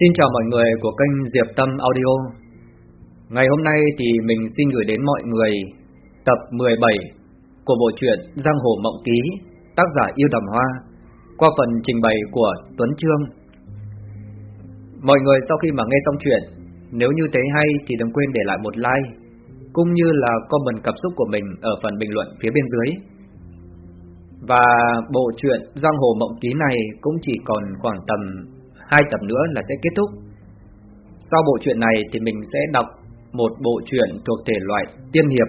Xin chào mọi người của kênh Diệp Tâm Audio. Ngày hôm nay thì mình xin gửi đến mọi người tập 17 của bộ truyện Giang Hồ Mộng Ký, tác giả Yêu Đầm Hoa, qua phần trình bày của Tuấn Trương. Mọi người sau khi mà nghe xong chuyện, nếu như thấy hay thì đừng quên để lại một like, cũng như là comment cảm xúc của mình ở phần bình luận phía bên dưới. Và bộ truyện Giang Hồ Mộng Ký này cũng chỉ còn khoảng tầm hai tập nữa là sẽ kết thúc. Sau bộ truyện này thì mình sẽ đọc một bộ truyện thuộc thể loại tiên hiệp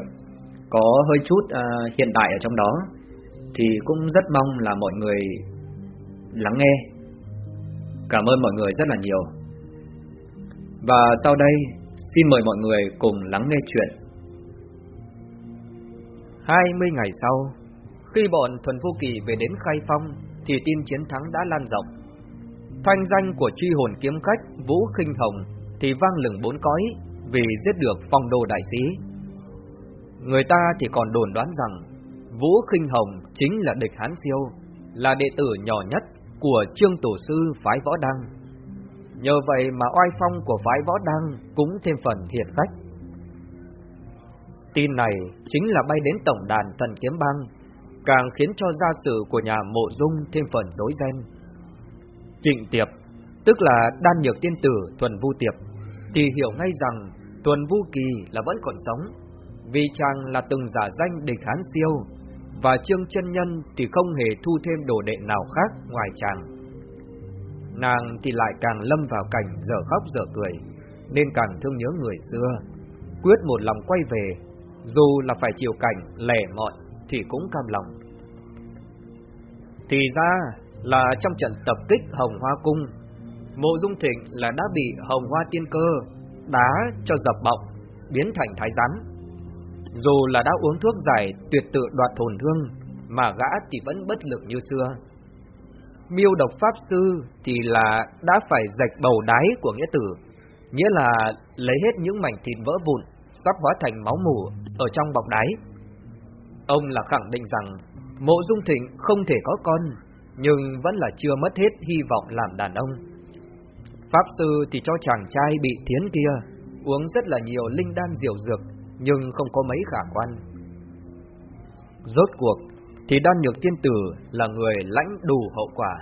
có hơi chút uh, hiện đại ở trong đó thì cũng rất mong là mọi người lắng nghe. Cảm ơn mọi người rất là nhiều. Và sau đây xin mời mọi người cùng lắng nghe chuyện. 20 ngày sau, khi bọn Thuần Vô Kỳ về đến Khai Phong thì tin chiến thắng đã lan rộng. Thanh danh của truy hồn kiếm khách Vũ Khinh Hồng thì vang lừng bốn cõi vì giết được phong đô đại sĩ. Người ta thì còn đồn đoán rằng Vũ Khinh Hồng chính là địch Hán Siêu, là đệ tử nhỏ nhất của Trương Tổ Sư Phái Võ Đăng. Nhờ vậy mà oai phong của Phái Võ Đăng cũng thêm phần hiển khách. Tin này chính là bay đến tổng đàn thần kiếm băng, càng khiến cho gia sự của nhà mộ dung thêm phần rối ren. Trịnh Tiệp, tức là đan nhược tiên tử Thuần Vu Tiệp, thì hiểu ngay rằng Thuần Vu Kỳ là vẫn còn sống, vì chàng là từng giả danh địch hán siêu, và Trương chân Nhân thì không hề thu thêm đồ đệ nào khác ngoài chàng. Nàng thì lại càng lâm vào cảnh dở khóc dở cười, nên càng thương nhớ người xưa, quyết một lòng quay về, dù là phải chịu cảnh lẻ mọn thì cũng cam lòng. Thì ra là trong trận tập kích Hồng Hoa Cung, Mộ Dung Thịnh là đã bị Hồng Hoa Tiên Cơ đá cho dập bọng, biến thành thái rắn. Dù là đã uống thuốc giải tuyệt tự đoạt hồn thương, mà gã thì vẫn bất lực như xưa. Miêu độc Pháp Sư thì là đã phải rạch bầu đáy của nghĩa tử, nghĩa là lấy hết những mảnh thịt vỡ vụn, sắp hóa thành máu mủ ở trong bọc đáy. Ông là khẳng định rằng Mộ Dung Thịnh không thể có con, nhưng vẫn là chưa mất hết hy vọng làm đàn ông. Pháp sư thì cho chàng trai bị thiến kia uống rất là nhiều linh đan diệu dược, nhưng không có mấy khả quan. Rốt cuộc thì đan nhược tiên tử là người lãnh đủ hậu quả.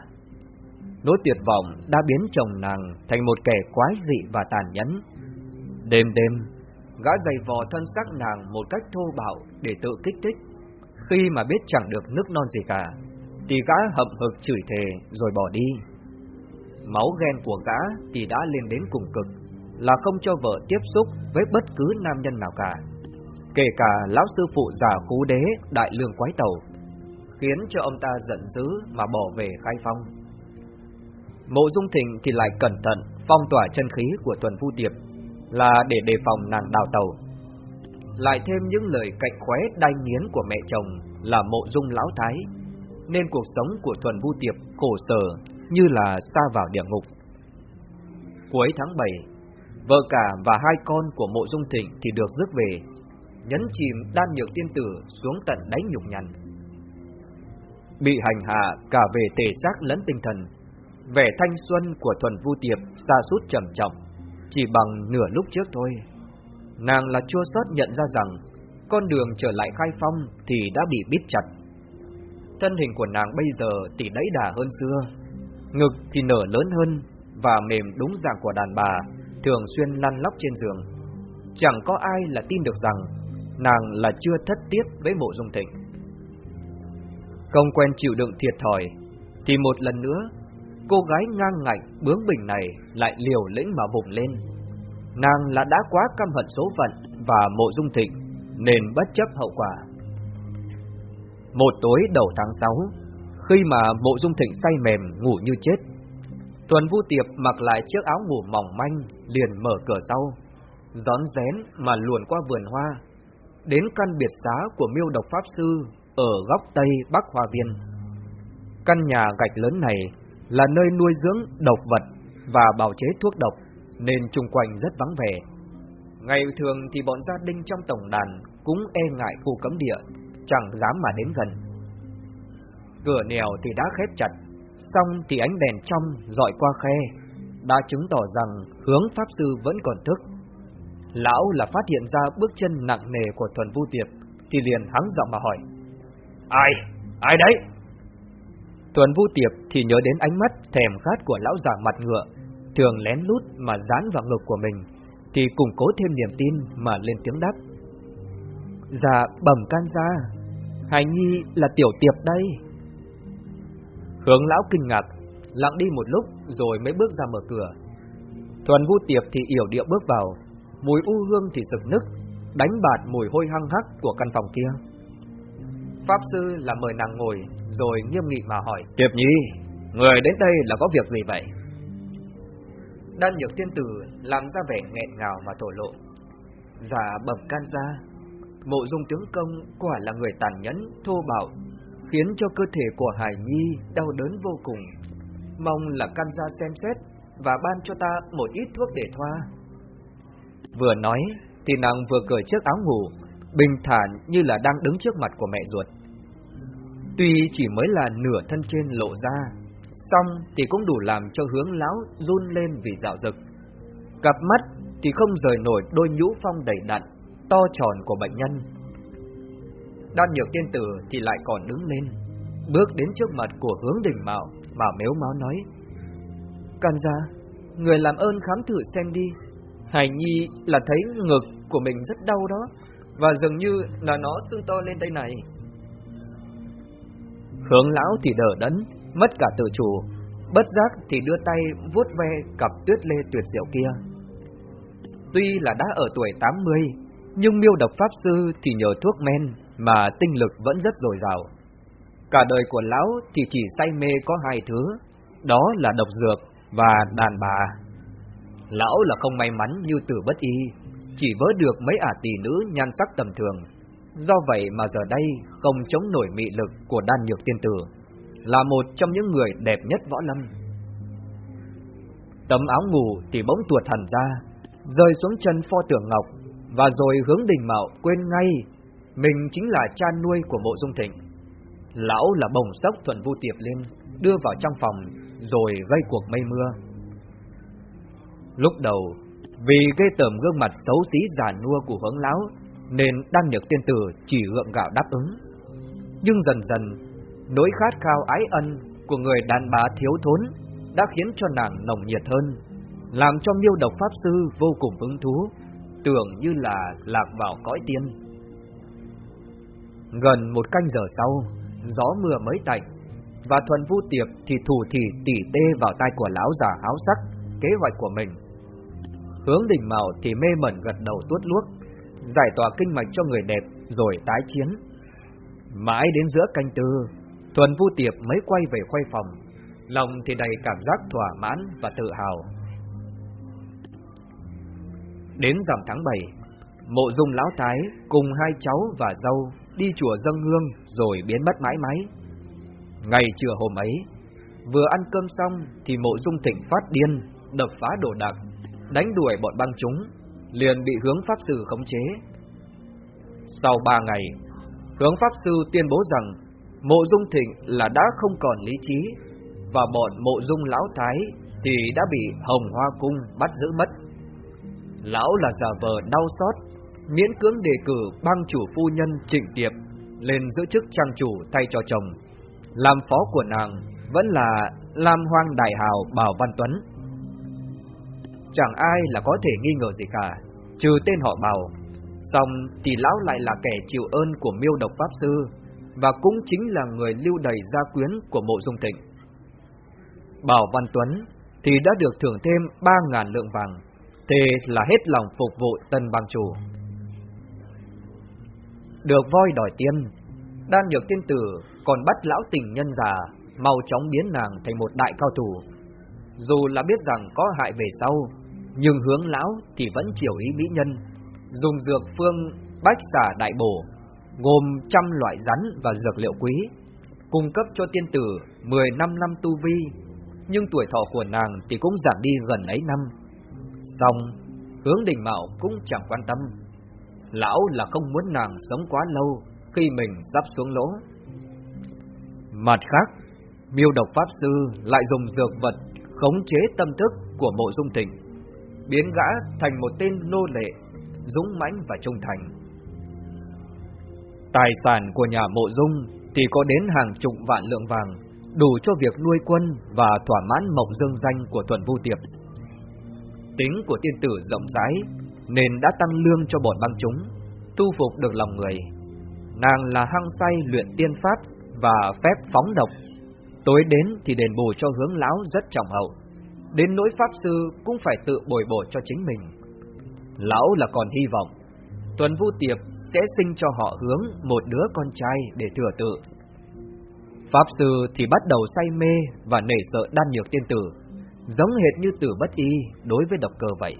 Nỗi tuyệt vọng đã biến chồng nàng thành một kẻ quái dị và tàn nhẫn. Đêm đêm, gã giày vò thân xác nàng một cách thô bạo để tự kích thích. Khi mà biết chẳng được nước non gì cả, thì gã hậm hực chửi thề rồi bỏ đi. Máu ghen của gã thì đã lên đến cùng cực, là không cho vợ tiếp xúc với bất cứ nam nhân nào cả, kể cả lão sư phụ già khú đế đại lương quái tàu, khiến cho ông ta giận dữ mà bỏ về khai phong. Mộ Dung Thịnh thì lại cẩn thận phong tỏa chân khí của Tuần Phu Tiệp, là để đề phòng nàng đào tàu. Lại thêm những lời cạnh khóe đai nghiến của mẹ chồng là Mộ Dung Lão Thái, nên cuộc sống của Thuần Vu Tiệp khổ sở như là xa vào địa ngục. Cuối tháng 7, vợ cả và hai con của Mộ Dung Thịnh thì được rước về, nhấn chìm đan nhược tiên tử xuống tận đáy nhục nhằn. Bị hành hạ cả về thể xác lẫn tinh thần, vẻ thanh xuân của Thuần Vu Tiệp xa sút trầm trọng, chỉ bằng nửa lúc trước thôi. Nàng là chua xót nhận ra rằng con đường trở lại khai phong thì đã bị bít chặt Thân hình của nàng bây giờ tỉ đẫy đà hơn xưa, ngực thì nở lớn hơn và mềm đúng dạng của đàn bà, thường xuyên lăn lóc trên giường. Chẳng có ai là tin được rằng nàng là chưa thất tiết với mộ dung thịnh. Không quen chịu đựng thiệt thòi, thì một lần nữa, cô gái ngang ngạnh bướng bỉnh này lại liều lĩnh mà vùng lên. Nàng là đã quá căm hận số phận và mộ dung thịnh, nên bất chấp hậu quả một tối đầu tháng 6, khi mà mộ dung thịnh say mềm ngủ như chết, Tuần Vu Tiệp mặc lại chiếc áo ngủ mỏng manh, liền mở cửa sau, gión rén mà luồn qua vườn hoa, đến căn biệt xá của miêu độc Pháp Sư ở góc Tây Bắc Hoa Viên. Căn nhà gạch lớn này là nơi nuôi dưỡng độc vật và bào chế thuốc độc, nên chung quanh rất vắng vẻ. Ngày thường thì bọn gia đình trong tổng đàn cũng e ngại khu cấm địa, chẳng dám mà đến gần. Cửa nèo thì đã khép chặt, xong thì ánh đèn trong dọi qua khe, đã chứng tỏ rằng hướng Pháp Sư vẫn còn thức. Lão là phát hiện ra bước chân nặng nề của Thuần Vu Tiệp, thì liền hắng giọng mà hỏi. Ai? Ai đấy? tuần Vu Tiệp thì nhớ đến ánh mắt thèm khát của lão già mặt ngựa, thường lén lút mà dán vào ngực của mình, thì củng cố thêm niềm tin mà lên tiếng đáp. Dạ bẩm can ra, Hải Nhi là tiểu tiệp đây. Hướng lão kinh ngạc, lặng đi một lúc rồi mới bước ra mở cửa. Thuần Vu Tiệp thì yểu điệu bước vào, mùi u hương thì sực nức, đánh bạt mùi hôi hăng hắc của căn phòng kia. Pháp sư là mời nàng ngồi, rồi nghiêm nghị mà hỏi. Tiệp Nhi, người đến đây là có việc gì vậy? Đan nhược tiên tử làm ra vẻ nghẹn ngào mà thổ lộ. Dạ bẩm can ra, mộ dung tướng công quả là người tàn nhẫn, thô bạo, khiến cho cơ thể của Hải Nhi đau đớn vô cùng. Mong là can gia xem xét và ban cho ta một ít thuốc để thoa. Vừa nói thì nàng vừa cởi chiếc áo ngủ, bình thản như là đang đứng trước mặt của mẹ ruột. Tuy chỉ mới là nửa thân trên lộ ra, xong thì cũng đủ làm cho hướng lão run lên vì dạo dực. Cặp mắt thì không rời nổi đôi nhũ phong đầy đặn, to tròn của bệnh nhân. Đan nhược tiên tử thì lại còn đứng lên, bước đến trước mặt của hướng đỉnh mạo mà méo máu nói. Can ra, người làm ơn khám thử xem đi. Hải Nhi là thấy ngực của mình rất đau đó, và dường như là nó sưng to lên đây này. Hướng lão thì đỡ đẫn, mất cả tự chủ, bất giác thì đưa tay vuốt ve cặp tuyết lê tuyệt diệu kia. Tuy là đã ở tuổi 80, nhưng miêu độc pháp sư thì nhờ thuốc men mà tinh lực vẫn rất dồi dào. Cả đời của lão thì chỉ say mê có hai thứ, đó là độc dược và đàn bà. Lão là không may mắn như tử bất y, chỉ vớ được mấy ả tỷ nữ nhan sắc tầm thường. Do vậy mà giờ đây không chống nổi mị lực của đan nhược tiên tử, là một trong những người đẹp nhất võ lâm. Tấm áo ngủ thì bỗng tuột hẳn ra, rơi xuống chân pho tượng ngọc, và rồi hướng đình mạo quên ngay, mình chính là cha nuôi của mộ dung thịnh. Lão là bồng sốc thuần vu tiệp lên, đưa vào trong phòng, rồi gây cuộc mây mưa. Lúc đầu, vì gây tởm gương mặt xấu xí già nua của hướng lão, nên đăng nhược tiên tử chỉ gượng gạo đáp ứng. Nhưng dần dần, nỗi khát khao ái ân của người đàn bà thiếu thốn đã khiến cho nàng nồng nhiệt hơn, làm cho miêu độc pháp sư vô cùng hứng thú, tưởng như là lạc vào cõi tiên. Gần một canh giờ sau, gió mưa mới tạnh, và thuần vu tiệp thì thủ thì tỉ tê vào tai của lão già áo sắc kế hoạch của mình. Hướng đỉnh màu thì mê mẩn gật đầu tuốt luốc, giải tỏa kinh mạch cho người đẹp rồi tái chiến. Mãi đến giữa canh tư, Thuần Vu Tiệp mới quay về khoay phòng, lòng thì đầy cảm giác thỏa mãn và tự hào. Đến rằm tháng 7, Mộ Dung Lão Thái cùng hai cháu và dâu đi chùa dâng hương rồi biến mất mãi mãi. Ngày trưa hôm ấy, vừa ăn cơm xong thì Mộ Dung Thịnh phát điên, đập phá đồ đạc, đánh đuổi bọn băng chúng, liền bị hướng pháp sư khống chế. Sau ba ngày, hướng pháp sư tuyên bố rằng Mộ Dung Thịnh là đã không còn lý trí và bọn Mộ Dung Lão Thái thì đã bị Hồng Hoa Cung bắt giữ mất. Lão là giả vờ đau xót, miễn cưỡng đề cử băng chủ phu nhân Trịnh Tiệp lên giữ chức trang chủ thay cho chồng. Làm phó của nàng vẫn là Lam Hoang Đại Hào Bảo Văn Tuấn. Chẳng ai là có thể nghi ngờ gì cả, trừ tên họ Bảo. Xong thì lão lại là kẻ chịu ơn của miêu độc Pháp Sư, và cũng chính là người lưu đầy gia quyến của mộ dung tịnh. Bảo Văn Tuấn thì đã được thưởng thêm 3.000 lượng vàng, thế là hết lòng phục vụ tân bang chủ. Được voi đòi tiên, đan nhược tiên tử còn bắt lão tình nhân già, mau chóng biến nàng thành một đại cao thủ. Dù là biết rằng có hại về sau, nhưng hướng lão thì vẫn chiều ý mỹ nhân, dùng dược phương bách xả đại bổ, gồm trăm loại rắn và dược liệu quý, cung cấp cho tiên tử 15 năm tu vi, nhưng tuổi thọ của nàng thì cũng giảm đi gần ấy năm. Xong, hướng đình mạo cũng chẳng quan tâm. Lão là không muốn nàng sống quá lâu khi mình sắp xuống lỗ. Mặt khác, miêu độc pháp sư lại dùng dược vật khống chế tâm thức của mộ dung tình biến gã thành một tên nô lệ, dũng mãnh và trung thành. Tài sản của nhà mộ dung thì có đến hàng chục vạn lượng vàng, đủ cho việc nuôi quân và thỏa mãn mộng dương danh của Thuần Vu Tiệp. Tính của tiên tử rộng rãi nên đã tăng lương cho bọn băng chúng, thu phục được lòng người. Nàng là hăng say luyện tiên pháp và phép phóng độc. Tối đến thì đền bù cho hướng lão rất trọng hậu. Đến nỗi pháp sư cũng phải tự bồi bổ cho chính mình. Lão là còn hy vọng. Tuần Vu Tiệp sẽ sinh cho họ hướng một đứa con trai để thừa tự. Pháp sư thì bắt đầu say mê và nể sợ đan nhược tiên tử, giống hệt như tử bất y đối với độc cơ vậy.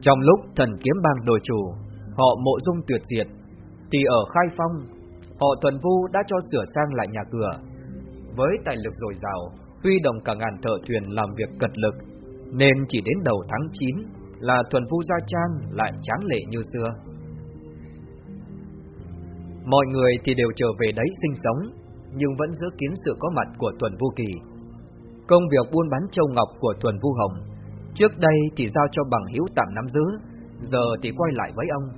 Trong lúc thần kiếm bang đồ chủ, họ mộ dung tuyệt diệt, thì ở Khai Phong, họ thuần vu đã cho sửa sang lại nhà cửa. Với tài lực dồi dào, huy động cả ngàn thợ thuyền làm việc cật lực, nên chỉ đến đầu tháng 9 là thuần vu gia trang lại tráng lệ như xưa. Mọi người thì đều trở về đấy sinh sống, nhưng vẫn giữ kiến sự có mặt của Tuần Vu Kỳ. Công việc buôn bán châu ngọc của Tuần Vu Hồng, trước đây thì giao cho bằng hữu tạm nắm giữ, giờ thì quay lại với ông.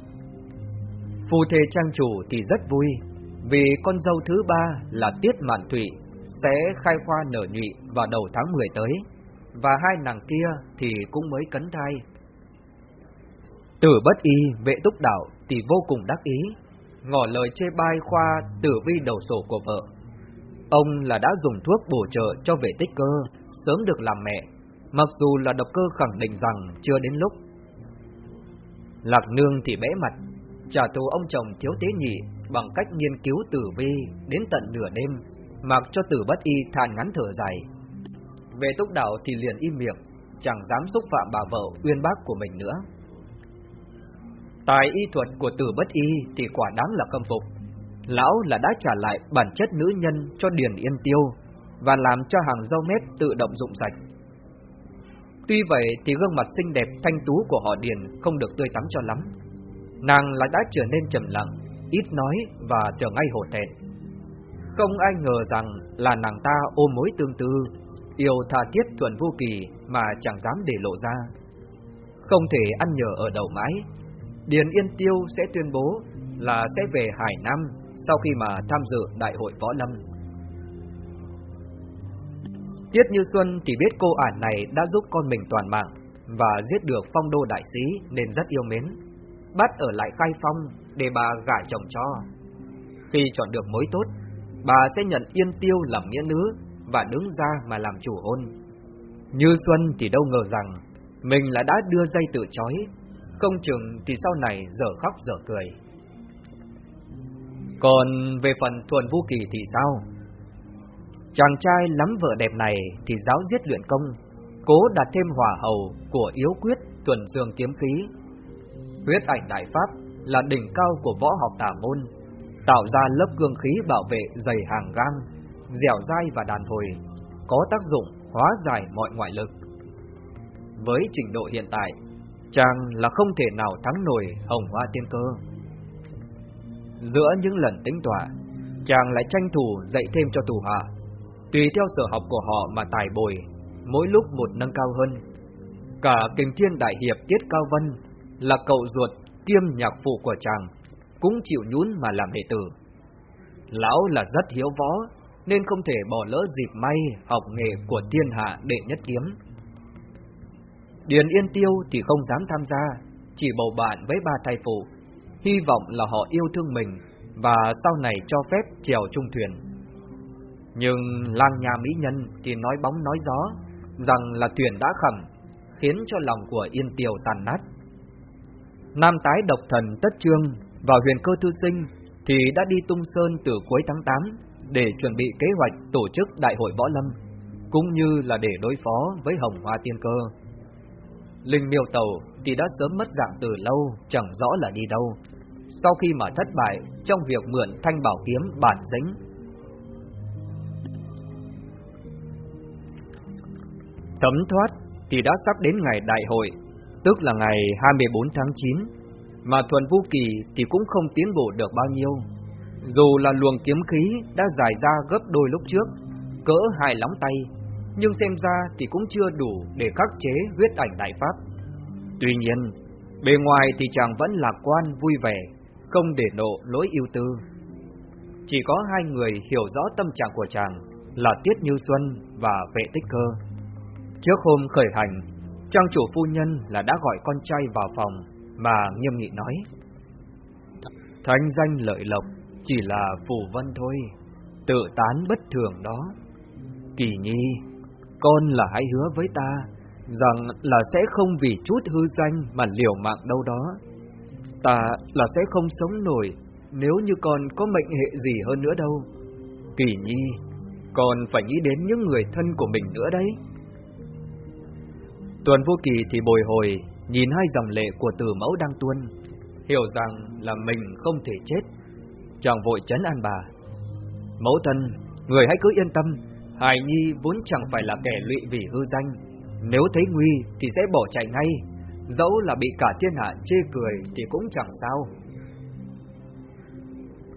Phù thề trang chủ thì rất vui, vì con dâu thứ ba là Tiết Mạn Thụy sẽ khai khoa nở nhụy vào đầu tháng 10 tới, và hai nàng kia thì cũng mới cấn thai. Tử bất y, vệ túc đạo thì vô cùng đắc ý, ngỏ lời chê bai khoa tử vi đầu sổ của vợ. Ông là đã dùng thuốc bổ trợ cho vệ tích cơ, sớm được làm mẹ, mặc dù là độc cơ khẳng định rằng chưa đến lúc. Lạc nương thì bẽ mặt, trả thù ông chồng thiếu tế nhị bằng cách nghiên cứu tử vi đến tận nửa đêm, mặc cho tử bất y than ngắn thở dài. Về túc đạo thì liền im miệng, chẳng dám xúc phạm bà vợ uyên bác của mình nữa. Tài y thuật của tử bất y thì quả đáng là khâm phục. Lão là đã trả lại bản chất nữ nhân cho Điền Yên Tiêu và làm cho hàng rau mép tự động rụng sạch. Tuy vậy thì gương mặt xinh đẹp thanh tú của họ Điền không được tươi tắn cho lắm. Nàng lại đã trở nên trầm lặng, ít nói và trở ngay hổ thẹn. Không ai ngờ rằng là nàng ta ôm mối tương tư, yêu tha thiết thuần vô kỳ mà chẳng dám để lộ ra. Không thể ăn nhờ ở đầu mãi, Điền Yên Tiêu sẽ tuyên bố là sẽ về Hải Nam sau khi mà tham dự đại hội võ lâm. Tiết Như Xuân thì biết cô ả này đã giúp con mình toàn mạng và giết được phong đô đại sĩ nên rất yêu mến. Bắt ở lại khai phong để bà gả chồng cho. Khi chọn được mối tốt, bà sẽ nhận Yên Tiêu làm nghĩa nữ và đứng ra mà làm chủ hôn. Như Xuân thì đâu ngờ rằng mình là đã đưa dây tự chói không chừng thì sau này giờ khóc giờ cười. Còn về phần thuần vũ kỳ thì sao? Chàng trai lắm vợ đẹp này thì giáo giết luyện công, cố đạt thêm hỏa hầu của yếu quyết tuần dương kiếm khí. Huyết ảnh đại pháp là đỉnh cao của võ học tả môn, tạo ra lớp cương khí bảo vệ dày hàng gang, dẻo dai và đàn hồi, có tác dụng hóa giải mọi ngoại lực. Với trình độ hiện tại, chàng là không thể nào thắng nổi hồng hoa tiên cơ. Giữa những lần tính tỏa, chàng lại tranh thủ dạy thêm cho tù hạ, tùy theo sở học của họ mà tài bồi, mỗi lúc một nâng cao hơn. Cả kình thiên đại hiệp Tiết Cao Vân là cậu ruột kiêm nhạc phụ của chàng, cũng chịu nhún mà làm đệ tử. Lão là rất hiếu võ, nên không thể bỏ lỡ dịp may học nghề của thiên hạ đệ nhất kiếm. Điền Yên Tiêu thì không dám tham gia, chỉ bầu bạn với ba thai phụ, hy vọng là họ yêu thương mình và sau này cho phép chèo chung thuyền. Nhưng lang nhà mỹ nhân thì nói bóng nói gió, rằng là thuyền đã khẩm, khiến cho lòng của Yên tiều tàn nát. Nam tái độc thần Tất Trương và huyền cơ thư sinh thì đã đi tung sơn từ cuối tháng 8 để chuẩn bị kế hoạch tổ chức đại hội võ lâm, cũng như là để đối phó với hồng hoa tiên cơ. Linh miêu tàu thì đã sớm mất dạng từ lâu, chẳng rõ là đi đâu. Sau khi mà thất bại trong việc mượn thanh bảo kiếm bản dính. Thấm thoát thì đã sắp đến ngày đại hội, tức là ngày 24 tháng 9, mà Thuần Vũ Kỳ thì cũng không tiến bộ được bao nhiêu. Dù là luồng kiếm khí đã dài ra gấp đôi lúc trước, cỡ hai lóng tay, nhưng xem ra thì cũng chưa đủ để khắc chế huyết ảnh đại pháp. Tuy nhiên, bề ngoài thì chàng vẫn lạc quan vui vẻ, không để nộ lỗi ưu tư. Chỉ có hai người hiểu rõ tâm trạng của chàng là Tiết Như Xuân và Vệ Tích Cơ. Trước hôm khởi hành, trang chủ phu nhân là đã gọi con trai vào phòng mà nghiêm nghị nói. Thanh danh lợi lộc chỉ là phù vân thôi, tự tán bất thường đó. Kỳ nhi, con là hãy hứa với ta rằng là sẽ không vì chút hư danh mà liều mạng đâu đó. Ta là sẽ không sống nổi nếu như con có mệnh hệ gì hơn nữa đâu. Kỳ nhi, còn phải nghĩ đến những người thân của mình nữa đấy. Tuần vô kỳ thì bồi hồi, nhìn hai dòng lệ của tử mẫu đang tuôn, hiểu rằng là mình không thể chết. Chàng vội chấn an bà. Mẫu thân, người hãy cứ yên tâm, Hải Nhi vốn chẳng phải là kẻ lụy vì hư danh, nếu thấy nguy thì sẽ bỏ chạy ngay, dẫu là bị cả thiên hạ chê cười thì cũng chẳng sao.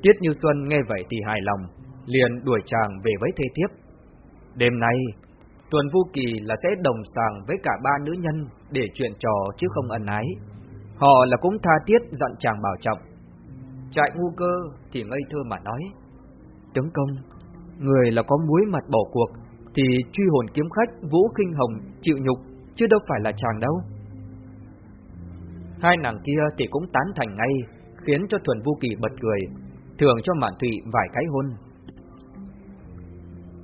Tiết Như Xuân nghe vậy thì hài lòng, liền đuổi chàng về với thê thiếp. Đêm nay, Tuần Vu Kỳ là sẽ đồng sàng với cả ba nữ nhân để chuyện trò chứ không ân ái. Họ là cũng tha thiết dặn chàng bảo trọng. Trại ngu cơ thì ngây thơ mà nói. Tướng công, người là có muối mặt bỏ cuộc, thì truy hồn kiếm khách Vũ Kinh Hồng chịu nhục, chứ đâu phải là chàng đâu. Hai nàng kia thì cũng tán thành ngay, khiến cho Thuần Vu Kỳ bật cười, thường cho Mạn Thụy vài cái hôn.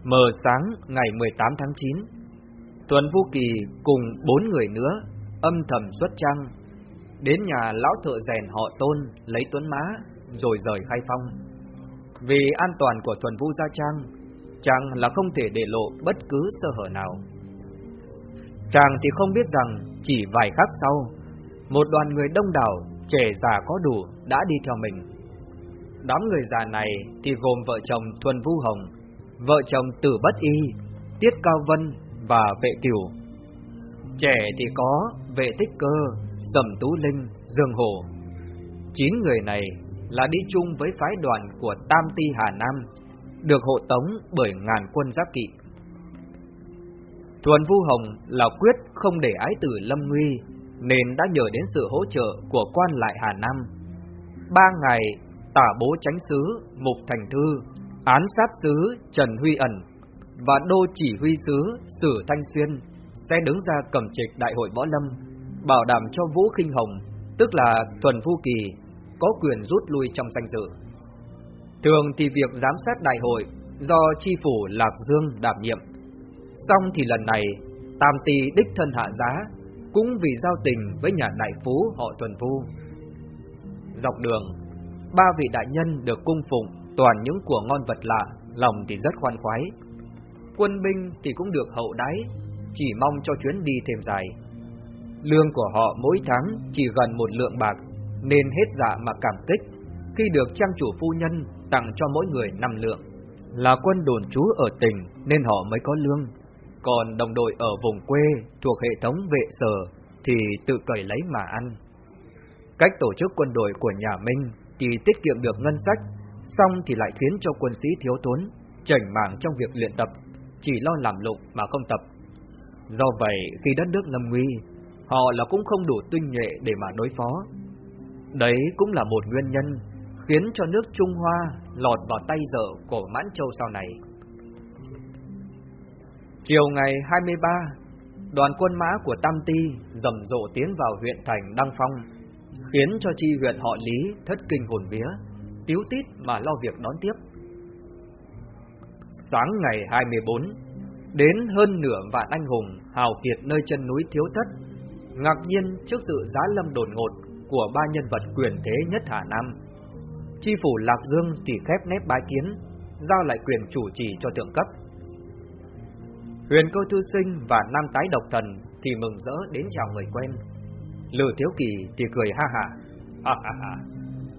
Mờ sáng ngày 18 tháng 9, Tuần Vu Kỳ cùng bốn người nữa âm thầm xuất trang, đến nhà lão thợ rèn họ Tôn lấy tuấn má, rồi rời khai phong. Vì an toàn của Thuần Vu Gia Trang, chàng là không thể để lộ bất cứ sơ hở nào. Chàng thì không biết rằng chỉ vài khắc sau, một đoàn người đông đảo, trẻ già có đủ đã đi theo mình. Đám người già này thì gồm vợ chồng Thuần Vu Hồng, vợ chồng Tử Bất Y, Tiết Cao Vân và Vệ Cửu. Trẻ thì có Vệ Tích Cơ, Sầm Tú Linh, Dương Hổ. Chín người này là đi chung với phái đoàn của Tam Ti Hà Nam, được hộ tống bởi ngàn quân giáp kỵ. Thuần Vu Hồng là quyết không để ái tử lâm nguy, nên đã nhờ đến sự hỗ trợ của quan lại Hà Nam. Ba ngày, tả bố tránh sứ Mục Thành Thư, án sát sứ Trần Huy Ẩn và đô chỉ huy sứ Sử Thanh Xuyên sẽ đứng ra cầm trịch đại hội võ lâm, bảo đảm cho Vũ Kinh Hồng, tức là Thuần Phu Kỳ, có quyền rút lui trong danh dự. Thường thì việc giám sát đại hội do chi phủ Lạc Dương đảm nhiệm. Xong thì lần này, Tam Tỳ đích thân hạ giá, cũng vì giao tình với nhà đại phú họ Tuần Phu. Dọc đường, ba vị đại nhân được cung phụng toàn những của ngon vật lạ, lòng thì rất khoan khoái. Quân binh thì cũng được hậu đái, chỉ mong cho chuyến đi thêm dài. Lương của họ mỗi tháng chỉ gần một lượng bạc, nên hết dạ mà cảm kích khi được trang chủ phu nhân tặng cho mỗi người năm lượng. Là quân đồn trú ở tỉnh nên họ mới có lương, còn đồng đội ở vùng quê thuộc hệ thống vệ sở thì tự cởi lấy mà ăn. Cách tổ chức quân đội của nhà Minh thì tiết kiệm được ngân sách, xong thì lại khiến cho quân sĩ thiếu thốn, chảnh mảng trong việc luyện tập, chỉ lo làm lụng mà không tập. Do vậy, khi đất nước lâm nguy, họ là cũng không đủ tinh nhuệ để mà đối phó. Đấy cũng là một nguyên nhân khiến cho nước Trung Hoa lọt vào tay dở của Mãn Châu sau này. Chiều ngày 23, đoàn quân mã của Tam Ti rầm rộ tiến vào huyện thành Đăng Phong, khiến cho chi huyện họ Lý thất kinh hồn vía, tiếu tít mà lo việc đón tiếp. Sáng ngày 24, đến hơn nửa vạn anh hùng hào kiệt nơi chân núi Thiếu Thất, ngạc nhiên trước sự giá lâm đột ngột của ba nhân vật quyền thế nhất Hà Nam Chi phủ Lạc Dương thì khép nép bái kiến, giao lại quyền chủ trì cho thượng cấp. Huyền cơ thư sinh và nam tái độc thần thì mừng rỡ đến chào người quen. Lừa Thiếu Kỳ thì cười ha ha. Ha ha ha.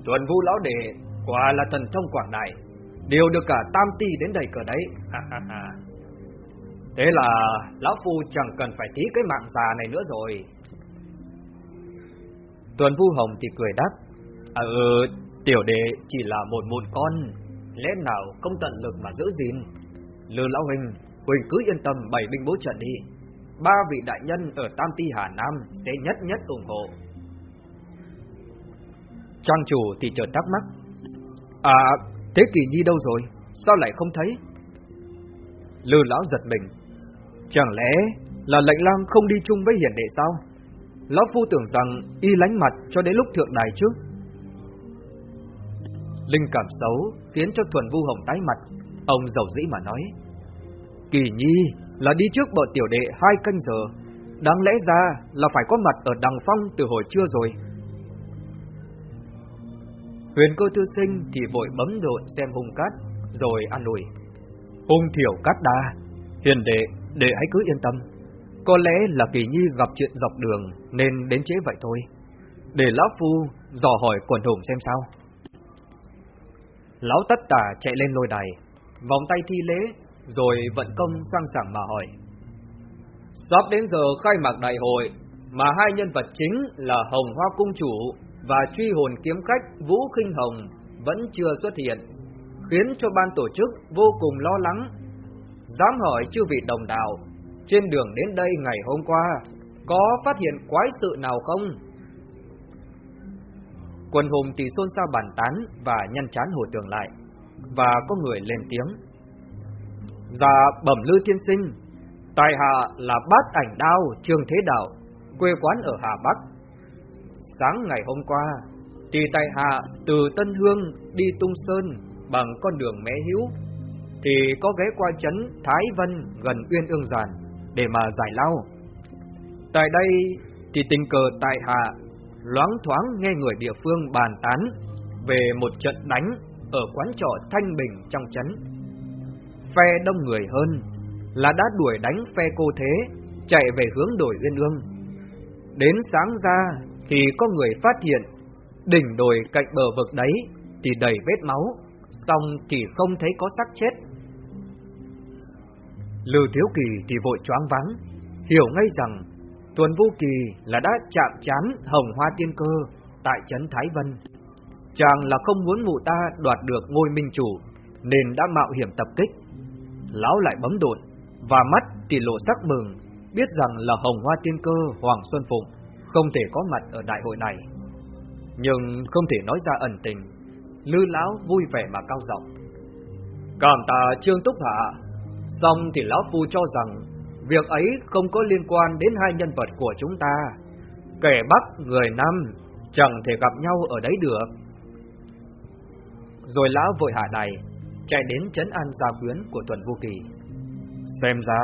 Tuần Vũ lão đệ quả là thần thông quảng đại, điều được cả Tam Ti đến đây cờ đấy. Ha ha ha. Thế là lão phu chẳng cần phải thí cái mạng già này nữa rồi. Tuần Vu Hồng thì cười đáp. À, ừ, Tiểu đệ chỉ là một mụn con, lẽ nào không tận lực mà giữ gìn. Lư lão huynh, Huỳnh cứ yên tâm bày binh bố trận đi. Ba vị đại nhân ở Tam Ti Hà Nam sẽ nhất nhất ủng hộ. Trang chủ thì chợt thắc mắc. À, thế Kỳ Nhi đâu rồi? Sao lại không thấy? Lư lão giật mình. Chẳng lẽ là lệnh lang không đi chung với hiển đệ sao? Lão phu tưởng rằng y lánh mặt cho đến lúc thượng đài trước. Linh cảm xấu khiến cho Thuần Vu Hồng tái mặt, ông giàu dĩ mà nói. Kỳ Nhi là đi trước bọn tiểu đệ hai canh giờ, đáng lẽ ra là phải có mặt ở đằng phong từ hồi trưa rồi. Huyền cơ thư sinh thì vội bấm độn xem hung cát, rồi an ủi. Hung thiểu cát đa, hiền đệ, đệ hãy cứ yên tâm. Có lẽ là Kỳ Nhi gặp chuyện dọc đường nên đến chế vậy thôi. Để Lão Phu dò hỏi quần hùng xem sao. Lão tất tả chạy lên lôi đài, vòng tay thi lễ, rồi vận công sang sảng mà hỏi. Sắp đến giờ khai mạc đại hội, mà hai nhân vật chính là Hồng Hoa Cung Chủ và truy hồn kiếm khách Vũ Kinh Hồng vẫn chưa xuất hiện, khiến cho ban tổ chức vô cùng lo lắng. Dám hỏi chư vị đồng đạo, trên đường đến đây ngày hôm qua, có phát hiện quái sự nào không? Quần hùng thì xôn xao bàn tán và nhăn chán hồi tưởng lại, và có người lên tiếng. Dạ bẩm lư thiên sinh, tài hạ là bát ảnh đao trường thế đạo, quê quán ở Hà Bắc. Sáng ngày hôm qua, thì tài hạ từ Tân Hương đi Tung Sơn bằng con đường mé hữu, thì có ghé qua trấn Thái Vân gần Uyên Ương Giàn để mà giải lao. Tại đây thì tình cờ tại hạ loáng thoáng nghe người địa phương bàn tán về một trận đánh ở quán trọ Thanh Bình trong trấn. Phe đông người hơn là đã đuổi đánh phe cô thế, chạy về hướng đổi Duyên Ương. Đến sáng ra thì có người phát hiện đỉnh đồi cạnh bờ vực đấy thì đầy vết máu, xong thì không thấy có xác chết. Lưu Thiếu Kỳ thì vội choáng váng, hiểu ngay rằng Tuần Vũ Kỳ là đã chạm chán hồng hoa tiên cơ tại trấn Thái Vân. Chàng là không muốn mụ ta đoạt được ngôi minh chủ, nên đã mạo hiểm tập kích. Lão lại bấm đột, và mắt thì lộ sắc mừng, biết rằng là hồng hoa tiên cơ Hoàng Xuân Phụng không thể có mặt ở đại hội này. Nhưng không thể nói ra ẩn tình, Lư Lão vui vẻ mà cao giọng. Cảm tạ Trương Túc Hạ, xong thì Lão Phu cho rằng Việc ấy không có liên quan đến hai nhân vật của chúng ta. Kẻ Bắc, người Nam, chẳng thể gặp nhau ở đấy được. Rồi lão vội hạ đài, chạy đến chấn an gia quyến của Tuần Vô Kỳ. Xem ra,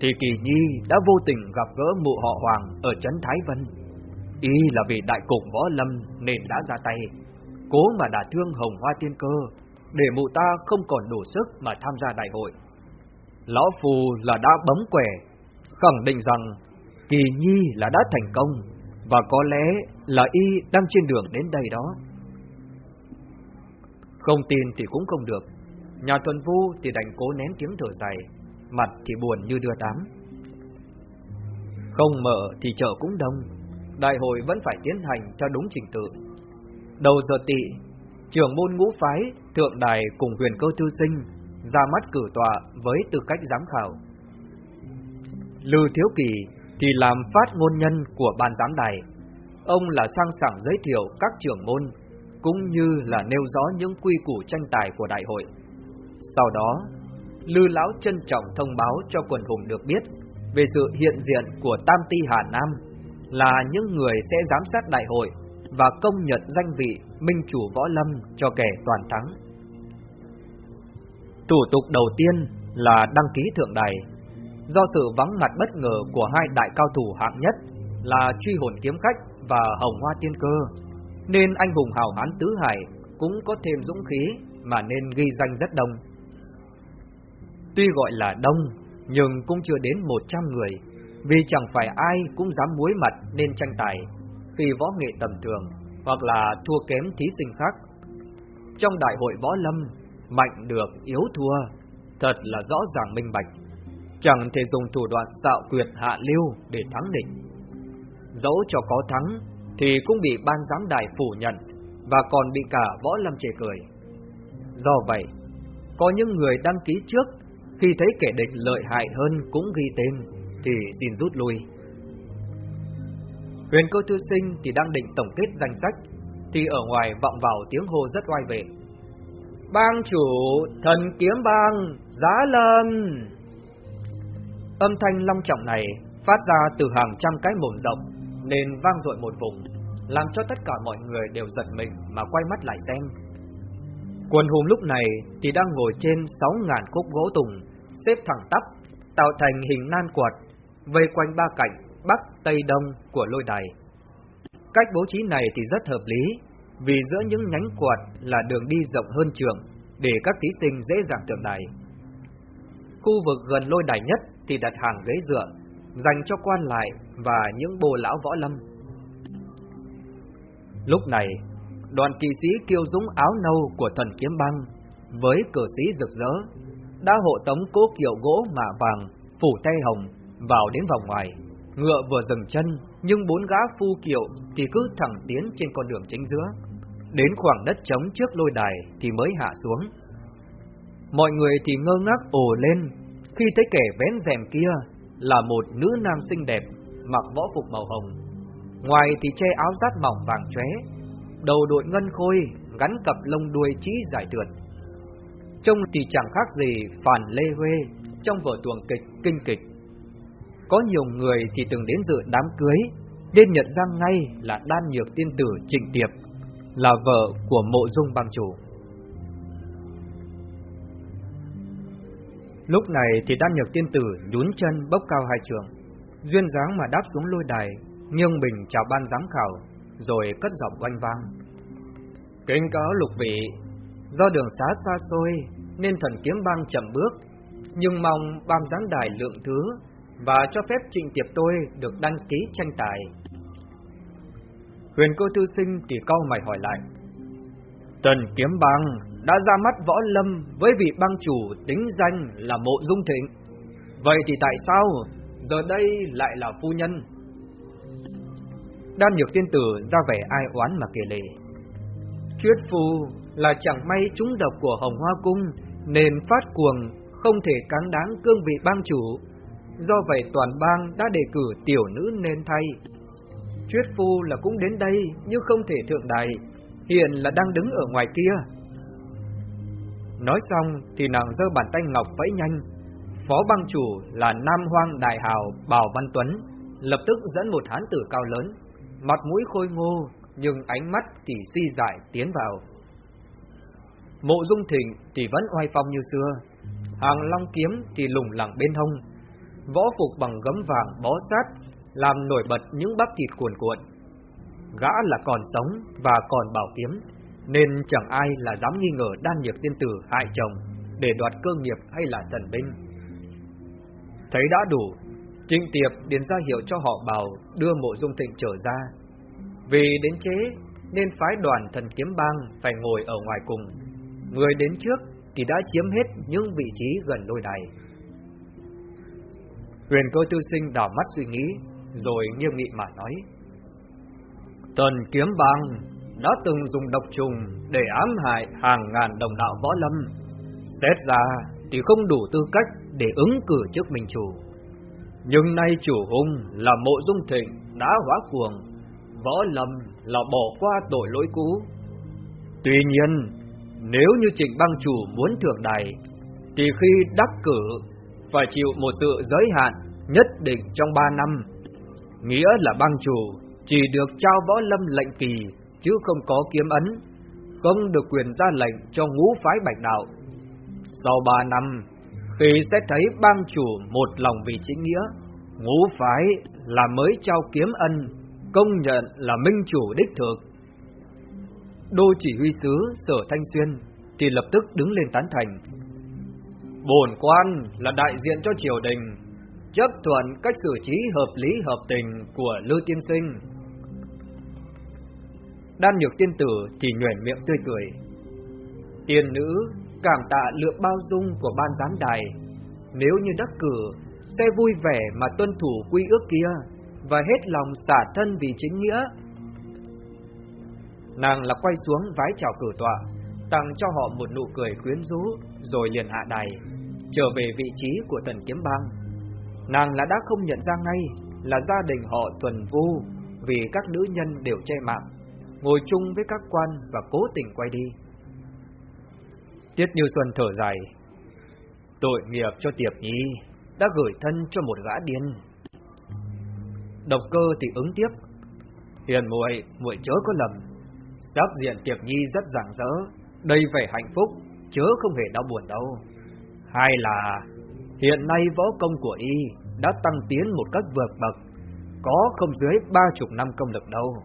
thì Kỳ Nhi đã vô tình gặp gỡ mụ họ Hoàng ở trấn Thái Vân. Y là vì đại cục võ lâm nên đã ra tay, cố mà đả thương hồng hoa tiên cơ, để mụ ta không còn đủ sức mà tham gia đại hội. Lão Phù là đã bấm quẻ, khẳng định rằng Kỳ Nhi là đã thành công, và có lẽ là y đang trên đường đến đây đó. Không tin thì cũng không được, nhà tuần vu thì đành cố nén tiếng thở dài, mặt thì buồn như đưa đám. Không mở thì chợ cũng đông, đại hội vẫn phải tiến hành theo đúng trình tự. Đầu giờ tị, trưởng môn ngũ phái, thượng đài cùng huyền cơ thư sinh ra mắt cử tọa với tư cách giám khảo. Lư Thiếu Kỳ thì làm phát ngôn nhân của ban giám đài. Ông là sang sảng giới thiệu các trưởng môn, cũng như là nêu rõ những quy củ tranh tài của đại hội. Sau đó, Lư Lão trân trọng thông báo cho quần hùng được biết về sự hiện diện của Tam Ti Hà Nam là những người sẽ giám sát đại hội và công nhận danh vị minh chủ võ lâm cho kẻ toàn thắng. Thủ tục đầu tiên là đăng ký thượng đài. Do sự vắng mặt bất ngờ của hai đại cao thủ hạng nhất là truy hồn kiếm khách và hồng hoa tiên cơ, nên anh hùng hào hán tứ hải cũng có thêm dũng khí mà nên ghi danh rất đông. Tuy gọi là đông, nhưng cũng chưa đến 100 người, vì chẳng phải ai cũng dám muối mặt nên tranh tài khi võ nghệ tầm thường hoặc là thua kém thí sinh khác. Trong đại hội võ lâm Mạnh được, yếu thua, thật là rõ ràng minh bạch. Chẳng thể dùng thủ đoạn xạo quyệt hạ lưu để thắng địch. Dẫu cho có thắng, thì cũng bị ban giám đài phủ nhận, và còn bị cả võ lâm chê cười. Do vậy, có những người đăng ký trước, Khi thấy kẻ địch lợi hại hơn cũng ghi tên Thì xin rút lui. Huyền cơ thư sinh thì đang định tổng kết danh sách Thì ở ngoài vọng vào tiếng hô rất oai vệ. Bang chủ, thần kiếm bang, giá lâm Âm thanh long trọng này phát ra từ hàng trăm cái mồm rộng Nên vang dội một vùng Làm cho tất cả mọi người đều giật mình mà quay mắt lại xem. Quần hùng lúc này thì đang ngồi trên 6.000 khúc gỗ tùng Xếp thẳng tắp, tạo thành hình nan quạt Vây quanh ba cạnh Bắc, Tây, Đông của lôi đài Cách bố trí này thì rất hợp lý vì giữa những nhánh quạt là đường đi rộng hơn trường để các thí sinh dễ dàng tượng đài. Khu vực gần lôi đài nhất thì đặt hàng ghế dựa, dành cho quan lại và những bồ lão võ lâm. Lúc này, đoàn kỳ sĩ kiêu dũng áo nâu của thần kiếm băng với cờ sĩ rực rỡ đã hộ tống cố kiệu gỗ mạ vàng phủ tay hồng vào đến vòng ngoài. Ngựa vừa dừng chân, nhưng bốn gã phu kiệu thì cứ thẳng tiến trên con đường chính giữa. Đến khoảng đất trống trước lôi đài thì mới hạ xuống. Mọi người thì ngơ ngác ồ lên khi thấy kẻ vén rèm kia là một nữ nam xinh đẹp mặc võ phục màu hồng. Ngoài thì che áo giáp mỏng vàng chóe, đầu đội ngân khôi gắn cặp lông đuôi trí giải tuyệt. Trông thì chẳng khác gì Phản Lê Huê trong vở tuồng kịch kinh kịch có nhiều người thì từng đến dự đám cưới, nên nhận ra ngay là đan nhược tiên tử Trịnh Tiệp, là vợ của mộ dung bang chủ. Lúc này thì đan nhược tiên tử nhún chân bốc cao hai trường, duyên dáng mà đáp xuống lôi đài, nghiêng mình chào ban giám khảo, rồi cất giọng oanh vang. Kính cáo lục vị, do đường xá xa xôi nên thần kiếm bang chậm bước, nhưng mong ban giám đài lượng thứ và cho phép trịnh tiệp tôi được đăng ký tranh tài. Huyền cô thư sinh thì câu mày hỏi lại. Tần Kiếm Bang đã ra mắt võ lâm với vị bang chủ tính danh là Mộ Dung Thịnh. Vậy thì tại sao giờ đây lại là phu nhân? Đan nhược tiên tử ra vẻ ai oán mà kể lệ. Chuyết phu là chẳng may trúng độc của Hồng Hoa Cung nên phát cuồng không thể cáng đáng cương vị bang chủ Do vậy toàn bang đã đề cử tiểu nữ nên thay. Chuyết phu là cũng đến đây nhưng không thể thượng đài, hiện là đang đứng ở ngoài kia. Nói xong thì nàng giơ bàn tay ngọc vẫy nhanh. Phó bang chủ là Nam Hoang Đại Hào Bảo Văn Tuấn, lập tức dẫn một hán tử cao lớn, mặt mũi khôi ngô nhưng ánh mắt thì si dại tiến vào. Mộ Dung Thịnh thì vẫn oai phong như xưa, hàng long kiếm thì lủng lẳng bên hông, võ phục bằng gấm vàng bó sát, làm nổi bật những bắp thịt cuồn cuộn. Gã là còn sống và còn bảo kiếm, nên chẳng ai là dám nghi ngờ đan nhiệt tiên tử hại chồng để đoạt cơ nghiệp hay là thần binh. Thấy đã đủ, Trịnh Tiệp điền ra hiệu cho họ bảo đưa mộ dung thịnh trở ra. Vì đến chế nên phái đoàn thần kiếm bang phải ngồi ở ngoài cùng. Người đến trước thì đã chiếm hết những vị trí gần đôi đài. Huyền cơ tư sinh đảo mắt suy nghĩ, rồi nghiêm nghị mà nói. Thần kiếm bang đã từng dùng độc trùng để ám hại hàng ngàn đồng đạo võ lâm. Xét ra thì không đủ tư cách để ứng cử trước mình chủ. Nhưng nay chủ hung là mộ dung thịnh đã hóa cuồng, võ lâm là bỏ qua tội lỗi cũ. Tuy nhiên, nếu như trịnh bang chủ muốn thượng đài, thì khi đắc cử phải chịu một sự giới hạn nhất định trong ba năm. Nghĩa là bang chủ chỉ được trao võ lâm lệnh kỳ chứ không có kiếm ấn, không được quyền ra lệnh cho ngũ phái bạch đạo. Sau ba năm, khi sẽ thấy bang chủ một lòng vì chính nghĩa, ngũ phái là mới trao kiếm ân, công nhận là minh chủ đích thực. Đô chỉ huy sứ Sở Thanh Xuyên thì lập tức đứng lên tán thành. Bổn quan là đại diện cho triều đình, chấp thuận cách xử trí hợp lý hợp tình của lư Tiên Sinh. Đan nhược tiên tử thì nhuền miệng tươi cười. Tiên nữ cảm tạ lượng bao dung của ban giám đài, nếu như đắc cử sẽ vui vẻ mà tuân thủ quy ước kia và hết lòng xả thân vì chính nghĩa. Nàng là quay xuống vái chào cử tọa, tặng cho họ một nụ cười quyến rũ rồi liền hạ đài. trở về vị trí của thần kiếm bang. Nàng là đã không nhận ra ngay là gia đình họ tuần vu vì các nữ nhân đều che mạng, ngồi chung với các quan và cố tình quay đi. Tiết Như Xuân thở dài, tội nghiệp cho Tiệp Nhi đã gửi thân cho một gã điên. Độc cơ thì ứng tiếp, hiền muội muội chớ có lầm, sắc diện Tiệp Nhi rất rạng rỡ, đây vẻ hạnh phúc, chớ không hề đau buồn đâu. Hai là hiện nay võ công của y đã tăng tiến một cách vượt bậc, có không dưới ba chục năm công lực đâu.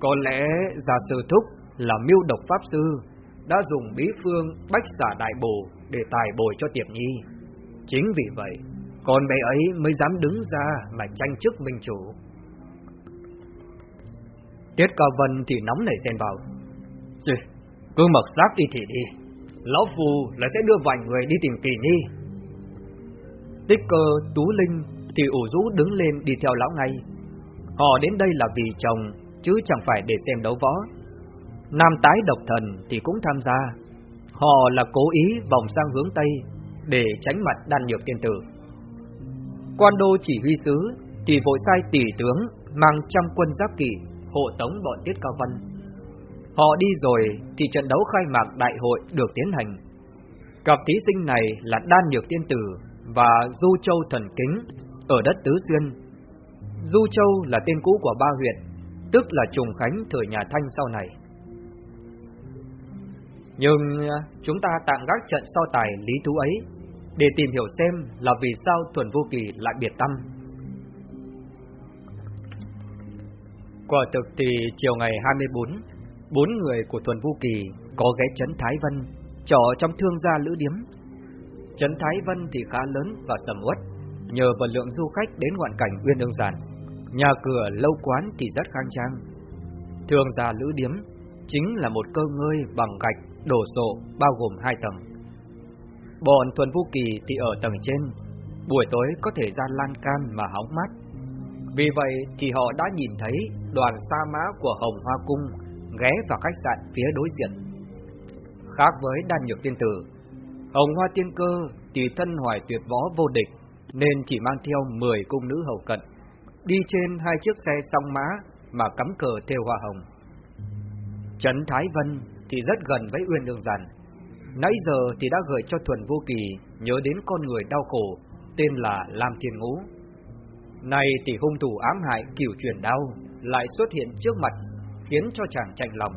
Có lẽ giả sư thúc là miêu độc pháp sư đã dùng bí phương bách xả đại bổ để tài bồi cho tiệp nhi. Chính vì vậy, con bé ấy mới dám đứng ra mà tranh chức minh chủ. Tiết Cao Vân thì nóng nảy xen vào. Gì? Cứ mặc giáp đi thì đi. Lão Phù là sẽ đưa vài người đi tìm kỳ nhi. Tích cơ, Tú Linh thì ủ rũ đứng lên đi theo lão ngay. Họ đến đây là vì chồng, chứ chẳng phải để xem đấu võ. Nam tái độc thần thì cũng tham gia. Họ là cố ý vòng sang hướng Tây để tránh mặt đan nhược tiên tử. Quan đô chỉ huy sứ thì vội sai tỷ tướng mang trăm quân giáp kỵ hộ tống bọn Tiết Cao Văn. Họ đi rồi thì trận đấu khai mạc đại hội được tiến hành. Cặp thí sinh này là Đan Nhược Tiên Tử và Du Châu Thần Kính ở đất Tứ Xuyên. Du Châu là tên cũ của ba huyện, tức là Trùng Khánh thời nhà Thanh sau này. Nhưng à, chúng ta tạm gác trận so tài lý thú ấy để tìm hiểu xem là vì sao Thuần Vô Kỳ lại biệt tâm. Quả thực thì chiều ngày 24, bốn người của Thuần Vô Kỳ có ghé Trấn Thái Vân, trọ trong thương gia lữ điếm. Trấn Thái Vân thì khá lớn và sầm uất, nhờ vào lượng du khách đến ngoạn cảnh uyên ương giản. Nhà cửa lâu quán thì rất khang trang. Thương gia lữ điếm chính là một cơ ngơi bằng gạch đổ sộ bao gồm hai tầng. Bọn Thuần Vũ Kỳ thì ở tầng trên, buổi tối có thể ra lan can mà hóng mát. Vì vậy thì họ đã nhìn thấy đoàn sa mã của Hồng Hoa Cung ghé vào khách sạn phía đối diện. Khác với đan nhược tiên tử, Hồng Hoa Tiên Cơ thì thân hoài tuyệt võ vô địch, nên chỉ mang theo 10 cung nữ hầu cận, đi trên hai chiếc xe song mã mà cắm cờ theo hoa hồng. Trấn Thái Vân thì rất gần với Uyên Lương Giản. Nãy giờ thì đã gửi cho Thuần Vô Kỳ nhớ đến con người đau khổ tên là Lam Thiên Ngũ. Này thì hung thủ ám hại cửu truyền đau lại xuất hiện trước mặt, khiến cho chàng chạnh lòng,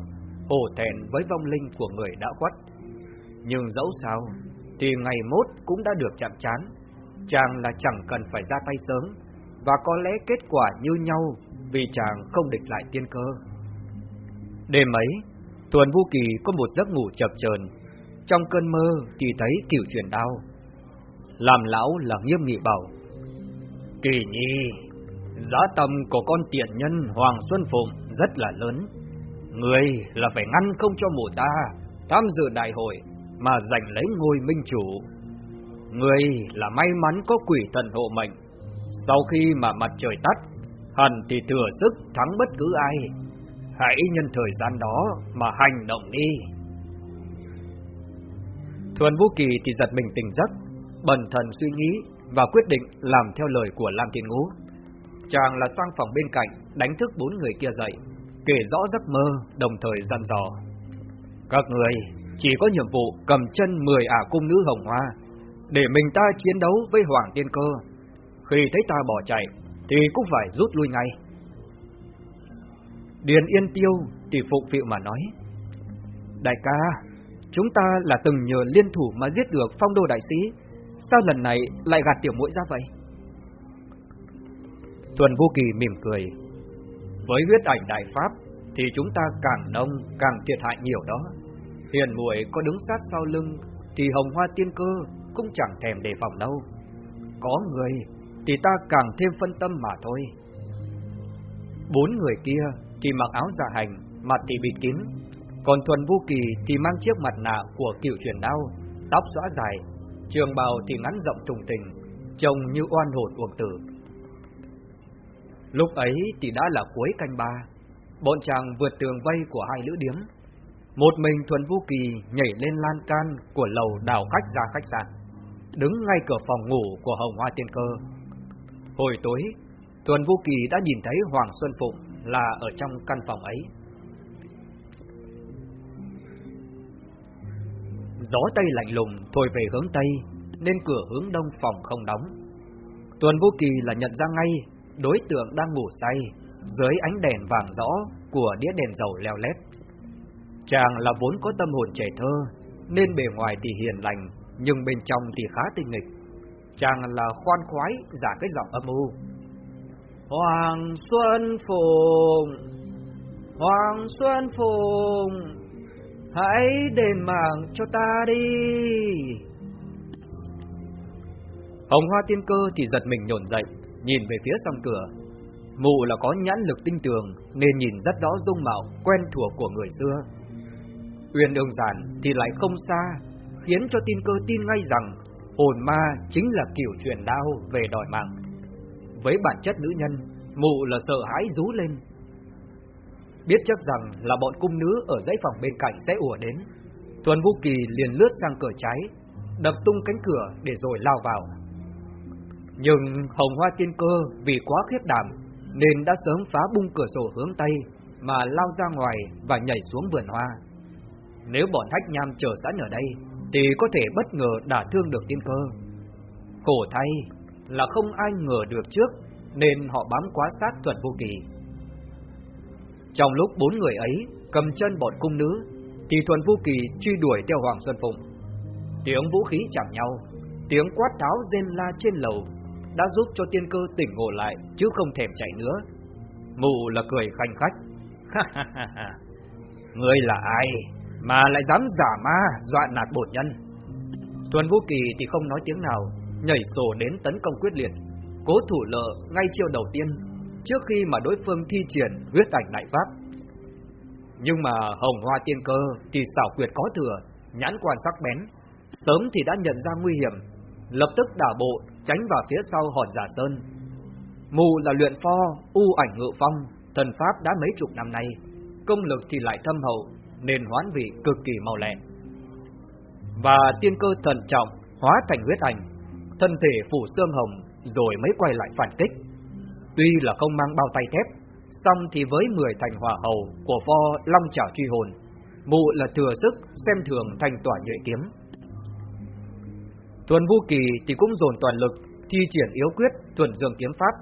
hổ thẹn với vong linh của người đã khuất. Nhưng dẫu sao, thì ngày mốt cũng đã được chạm chán, chàng là chẳng cần phải ra tay sớm, và có lẽ kết quả như nhau vì chàng không địch lại tiên cơ. Đêm ấy, Tuần Vũ Kỳ có một giấc ngủ chập chờn, trong cơn mơ thì thấy cửu truyền đau. Làm lão là nghiêm nghị bảo: "Kỳ Nhi, giá tâm của con tiện nhân Hoàng Xuân Phụng rất là lớn, người là phải ngăn không cho mụ ta tham dự đại hội mà giành lấy ngôi minh chủ. Người là may mắn có quỷ thần hộ mệnh, sau khi mà mặt trời tắt, hẳn thì thừa sức thắng bất cứ ai." Hãy nhân thời gian đó mà hành động đi. Thuần Vũ Kỳ thì giật mình tỉnh giấc, bần thần suy nghĩ và quyết định làm theo lời của Lam Thiên Ngũ. Chàng là sang phòng bên cạnh, đánh thức bốn người kia dậy, kể rõ giấc mơ, đồng thời dặn dò. Các người chỉ có nhiệm vụ cầm chân 10 ả cung nữ hồng hoa, để mình ta chiến đấu với Hoàng Tiên Cơ. Khi thấy ta bỏ chạy, thì cũng phải rút lui ngay. Điền Yên Tiêu thì phụ phịu mà nói. Đại ca, chúng ta là từng nhờ liên thủ mà giết được phong đô đại sĩ, sao lần này lại gạt tiểu mũi ra vậy? Tuần Vô Kỳ mỉm cười. Với huyết ảnh đại pháp thì chúng ta càng nông càng thiệt hại nhiều đó. Hiền muội có đứng sát sau lưng thì hồng hoa tiên cơ cũng chẳng thèm đề phòng đâu. Có người thì ta càng thêm phân tâm mà thôi. Bốn người kia thì mặc áo dạ hành, mặt thì bịt kín, còn Thuần Vu Kỳ thì mang chiếc mặt nạ của cựu truyền đao, tóc xõa dài, trường bào thì ngắn rộng trùng tình, trông như oan hồn uổng tử. Lúc ấy thì đã là cuối canh ba, bọn chàng vượt tường vây của hai lữ điếm. Một mình Thuần Vu Kỳ nhảy lên lan can của lầu đảo khách ra khách sạn. đứng ngay cửa phòng ngủ của Hồng Hoa Tiên Cơ. Hồi tối, thuần Vũ Kỳ đã nhìn thấy Hoàng Xuân Phụng là ở trong căn phòng ấy. Gió Tây lạnh lùng thổi về hướng Tây, nên cửa hướng Đông phòng không đóng. Tuần Vũ Kỳ là nhận ra ngay đối tượng đang ngủ say dưới ánh đèn vàng rõ của đĩa đèn dầu leo lét. Chàng là vốn có tâm hồn trẻ thơ, nên bề ngoài thì hiền lành, nhưng bên trong thì khá tinh nghịch. Chàng là khoan khoái, giả cái giọng âm u. Hoàng Xuân Phùng, Hoàng Xuân Phùng, hãy đền mạng cho ta đi. Hồng Hoa Tiên Cơ thì giật mình nhổn dậy, nhìn về phía song cửa. Mụ là có nhãn lực tinh tường nên nhìn rất rõ dung mạo quen thuộc của người xưa. Uyên đường giản thì lại không xa, khiến cho tin cơ tin ngay rằng hồn ma chính là kiểu truyền đao về đòi mạng. Với bản chất nữ nhân, mụ là sợ hãi rú lên. Biết chắc rằng là bọn cung nữ ở dãy phòng bên cạnh sẽ ùa đến. Tuần Vũ Kỳ liền lướt sang cửa trái, đập tung cánh cửa để rồi lao vào. Nhưng hồng hoa tiên cơ vì quá khiếp đảm nên đã sớm phá bung cửa sổ hướng Tây mà lao ra ngoài và nhảy xuống vườn hoa. Nếu bọn hách nham chờ sẵn ở đây thì có thể bất ngờ đả thương được tiên cơ. Khổ thay là không ai ngờ được trước nên họ bám quá sát tuần vô kỳ. Trong lúc bốn người ấy cầm chân bọn cung nữ thì Thuần Vô Kỳ truy đuổi theo Hoàng Xuân Phụng. Tiếng vũ khí chạm nhau, tiếng quát tháo rên la trên lầu đã giúp cho tiên cơ tỉnh ngộ lại chứ không thèm chạy nữa. Mụ là cười khanh khách. Ngươi là ai mà lại dám giả ma dọa nạt bổn nhân? Tuần Vũ Kỳ thì không nói tiếng nào, nhảy sổ đến tấn công quyết liệt, cố thủ lợ ngay chiêu đầu tiên, trước khi mà đối phương thi triển huyết ảnh đại pháp. Nhưng mà Hồng Hoa Tiên Cơ thì xảo quyệt có thừa, nhãn quan sắc bén, sớm thì đã nhận ra nguy hiểm, lập tức đảo bộ tránh vào phía sau hòn giả sơn. Mù là luyện pho, u ảnh ngự phong, thần pháp đã mấy chục năm nay, công lực thì lại thâm hậu, nên hoán vị cực kỳ mau lẹ. Và tiên cơ thần trọng hóa thành huyết ảnh, thân thể phủ xương hồng rồi mới quay lại phản kích. Tuy là không mang bao tay thép, song thì với 10 thành hỏa hầu của pho long Trảo truy hồn, mụ là thừa sức xem thường thành tỏa nhuệ kiếm. Thuần Vũ Kỳ thì cũng dồn toàn lực thi triển yếu quyết thuần dương kiếm pháp,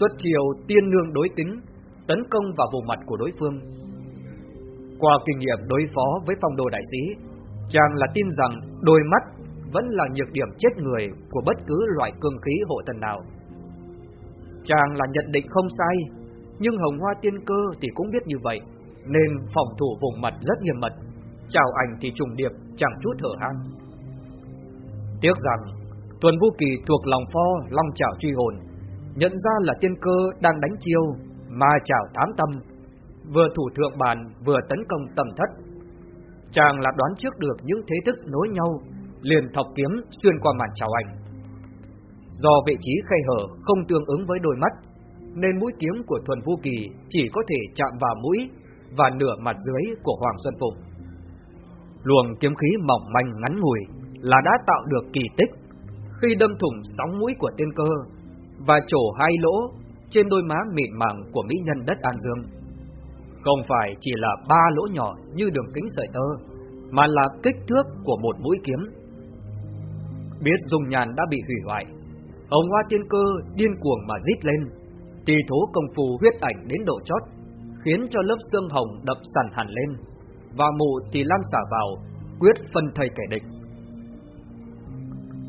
xuất chiều tiên nương đối tính, tấn công vào vùng mặt của đối phương. Qua kinh nghiệm đối phó với phong đồ đại sĩ, chàng là tin rằng đôi mắt vẫn là nhược điểm chết người của bất cứ loại cương khí hộ thần nào. Chàng là nhận định không sai, nhưng Hồng Hoa Tiên Cơ thì cũng biết như vậy, nên phòng thủ vùng mặt rất nghiêm mật, chào ảnh thì trùng điệp chẳng chút thở hang. Tiếc rằng Tuần Vũ Kỳ thuộc lòng pho Long Chảo truy hồn, nhận ra là tiên cơ đang đánh chiêu, ma chảo thám tâm, vừa thủ thượng bàn vừa tấn công tầm thất. Chàng là đoán trước được những thế thức nối nhau, liền thọc kiếm xuyên qua màn chào ảnh. Do vị trí khay hở không tương ứng với đôi mắt, nên mũi kiếm của Thuần Vũ Kỳ chỉ có thể chạm vào mũi và nửa mặt dưới của Hoàng Xuân Phụng. Luồng kiếm khí mỏng manh ngắn ngủi là đã tạo được kỳ tích khi đâm thủng sóng mũi của tiên cơ và trổ hai lỗ trên đôi má mịn màng của mỹ nhân đất An Dương. Không phải chỉ là ba lỗ nhỏ như đường kính sợi tơ, mà là kích thước của một mũi kiếm. Biết dùng nhàn đã bị hủy hoại, Hồng Hoa Tiên Cơ điên cuồng mà rít lên, tì thố công phu huyết ảnh đến độ chót, khiến cho lớp xương hồng đập sàn hẳn lên, và mụ thì lan xả vào, quyết phân thầy kẻ địch.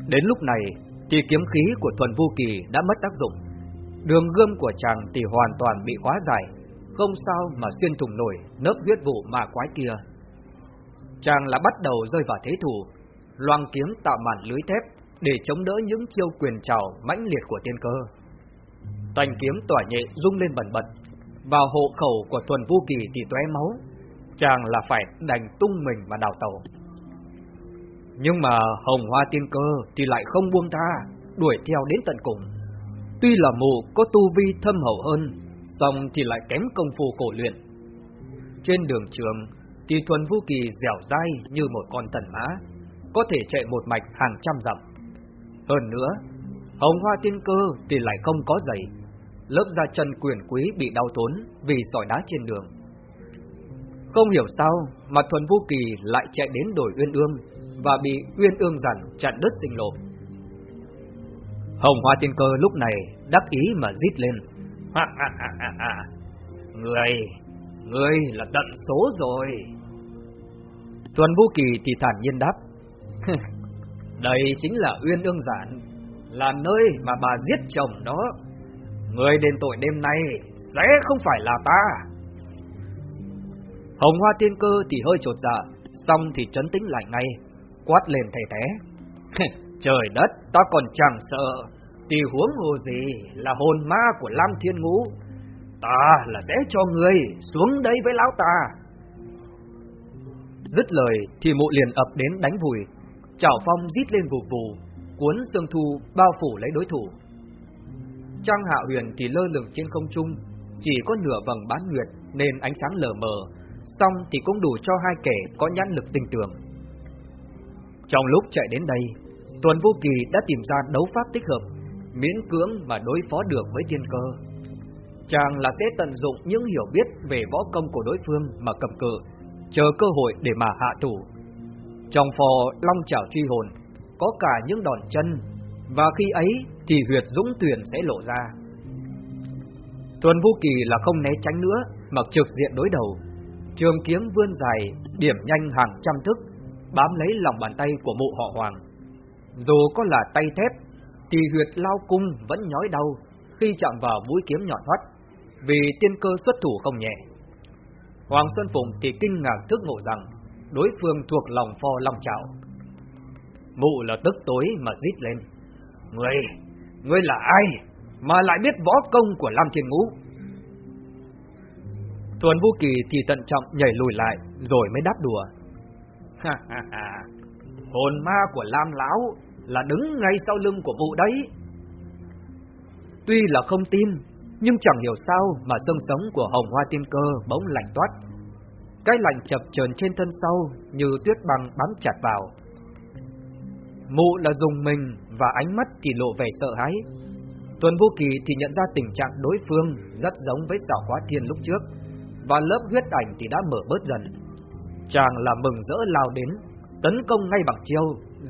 Đến lúc này thì kiếm khí của Thuần Vu Kỳ đã mất tác dụng. Đường gươm của chàng thì hoàn toàn bị hóa giải, không sao mà xuyên thủng nổi nớp huyết vụ mà quái kia. Chàng là bắt đầu rơi vào thế thủ, loang kiếm tạo màn lưới thép để chống đỡ những chiêu quyền trào mãnh liệt của tiên cơ. Tành kiếm tỏa nhẹ rung lên bẩn bật, vào hộ khẩu của Thuần Vu Kỳ thì tóe máu, chàng là phải đành tung mình mà đào tàu. Nhưng mà hồng hoa tiên cơ thì lại không buông tha, đuổi theo đến tận cùng. Tuy là mụ có tu vi thâm hậu hơn, song thì lại kém công phu cổ luyện. Trên đường trường thì thuần vũ kỳ dẻo dai như một con thần mã, có thể chạy một mạch hàng trăm dặm. Hơn nữa, hồng hoa tiên cơ thì lại không có giày, lớp da chân quyền quý bị đau tốn vì sỏi đá trên đường. Không hiểu sao mà Thuần Vũ Kỳ lại chạy đến đổi Uyên Ương và bị Uyên Ương giản chặn đứt sinh lộ. Hồng Hoa Tiên Cơ lúc này đắc ý mà rít lên. Ha ha ha ha ha. Người, người là tận số rồi. Thuần Vũ Kỳ thì thản nhiên đáp. Đây chính là Uyên Ương Giản, là nơi mà bà giết chồng đó. Người đền tội đêm nay sẽ không phải là ta. Hồng Hoa Tiên Cơ thì hơi trột dạ, xong thì trấn tĩnh lại ngay, quát lên thầy té. Trời đất, ta còn chẳng sợ, thì huống hồ gì là hồn ma của Lam Thiên Ngũ. Ta là sẽ cho người xuống đây với lão ta. Dứt lời thì mụ liền ập đến đánh vùi, chảo phong rít lên vù vù, cuốn sương thu bao phủ lấy đối thủ. Trang Hạ Huyền thì lơ lửng trên không trung, chỉ có nửa vầng bán nguyệt nên ánh sáng lờ mờ, xong thì cũng đủ cho hai kẻ có nhãn lực tinh tường. Trong lúc chạy đến đây, Tuần Vô Kỳ đã tìm ra đấu pháp tích hợp, miễn cưỡng mà đối phó được với tiên cơ. Chàng là sẽ tận dụng những hiểu biết về võ công của đối phương mà cầm cự, chờ cơ hội để mà hạ thủ. Trong phò long chảo truy hồn, có cả những đòn chân, và khi ấy thì huyệt dũng tuyển sẽ lộ ra. Tuần vũ Kỳ là không né tránh nữa, mặc trực diện đối đầu. Trường kiếm vươn dài, điểm nhanh hàng trăm thức, bám lấy lòng bàn tay của mụ họ Hoàng. Dù có là tay thép, thì huyệt lao cung vẫn nhói đau khi chạm vào mũi kiếm nhọn hoắt, vì tiên cơ xuất thủ không nhẹ. Hoàng Xuân Phùng thì kinh ngạc thức ngộ rằng đối phương thuộc lòng pho lòng chảo, Mụ là tức tối mà rít lên. Ngươi, ngươi là ai mà lại biết võ công của Lam Thiên Ngũ? Tuần Vũ Kỳ thì tận trọng nhảy lùi lại rồi mới đáp đùa. Ha ha ha, hồn ma của Lam Lão là đứng ngay sau lưng của vụ đấy. Tuy là không tin, nhưng chẳng hiểu sao mà sương sống của hồng hoa tiên cơ bỗng lạnh toát. Cái lạnh chập chờn trên thân sau như tuyết băng bám chặt vào. Mụ là dùng mình và ánh mắt thì lộ vẻ sợ hãi. Tuần Vô Kỳ thì nhận ra tình trạng đối phương rất giống với giảo quá thiên lúc trước, và lớp huyết ảnh thì đã mở bớt dần. Chàng là mừng rỡ lao đến, tấn công ngay bằng chiêu,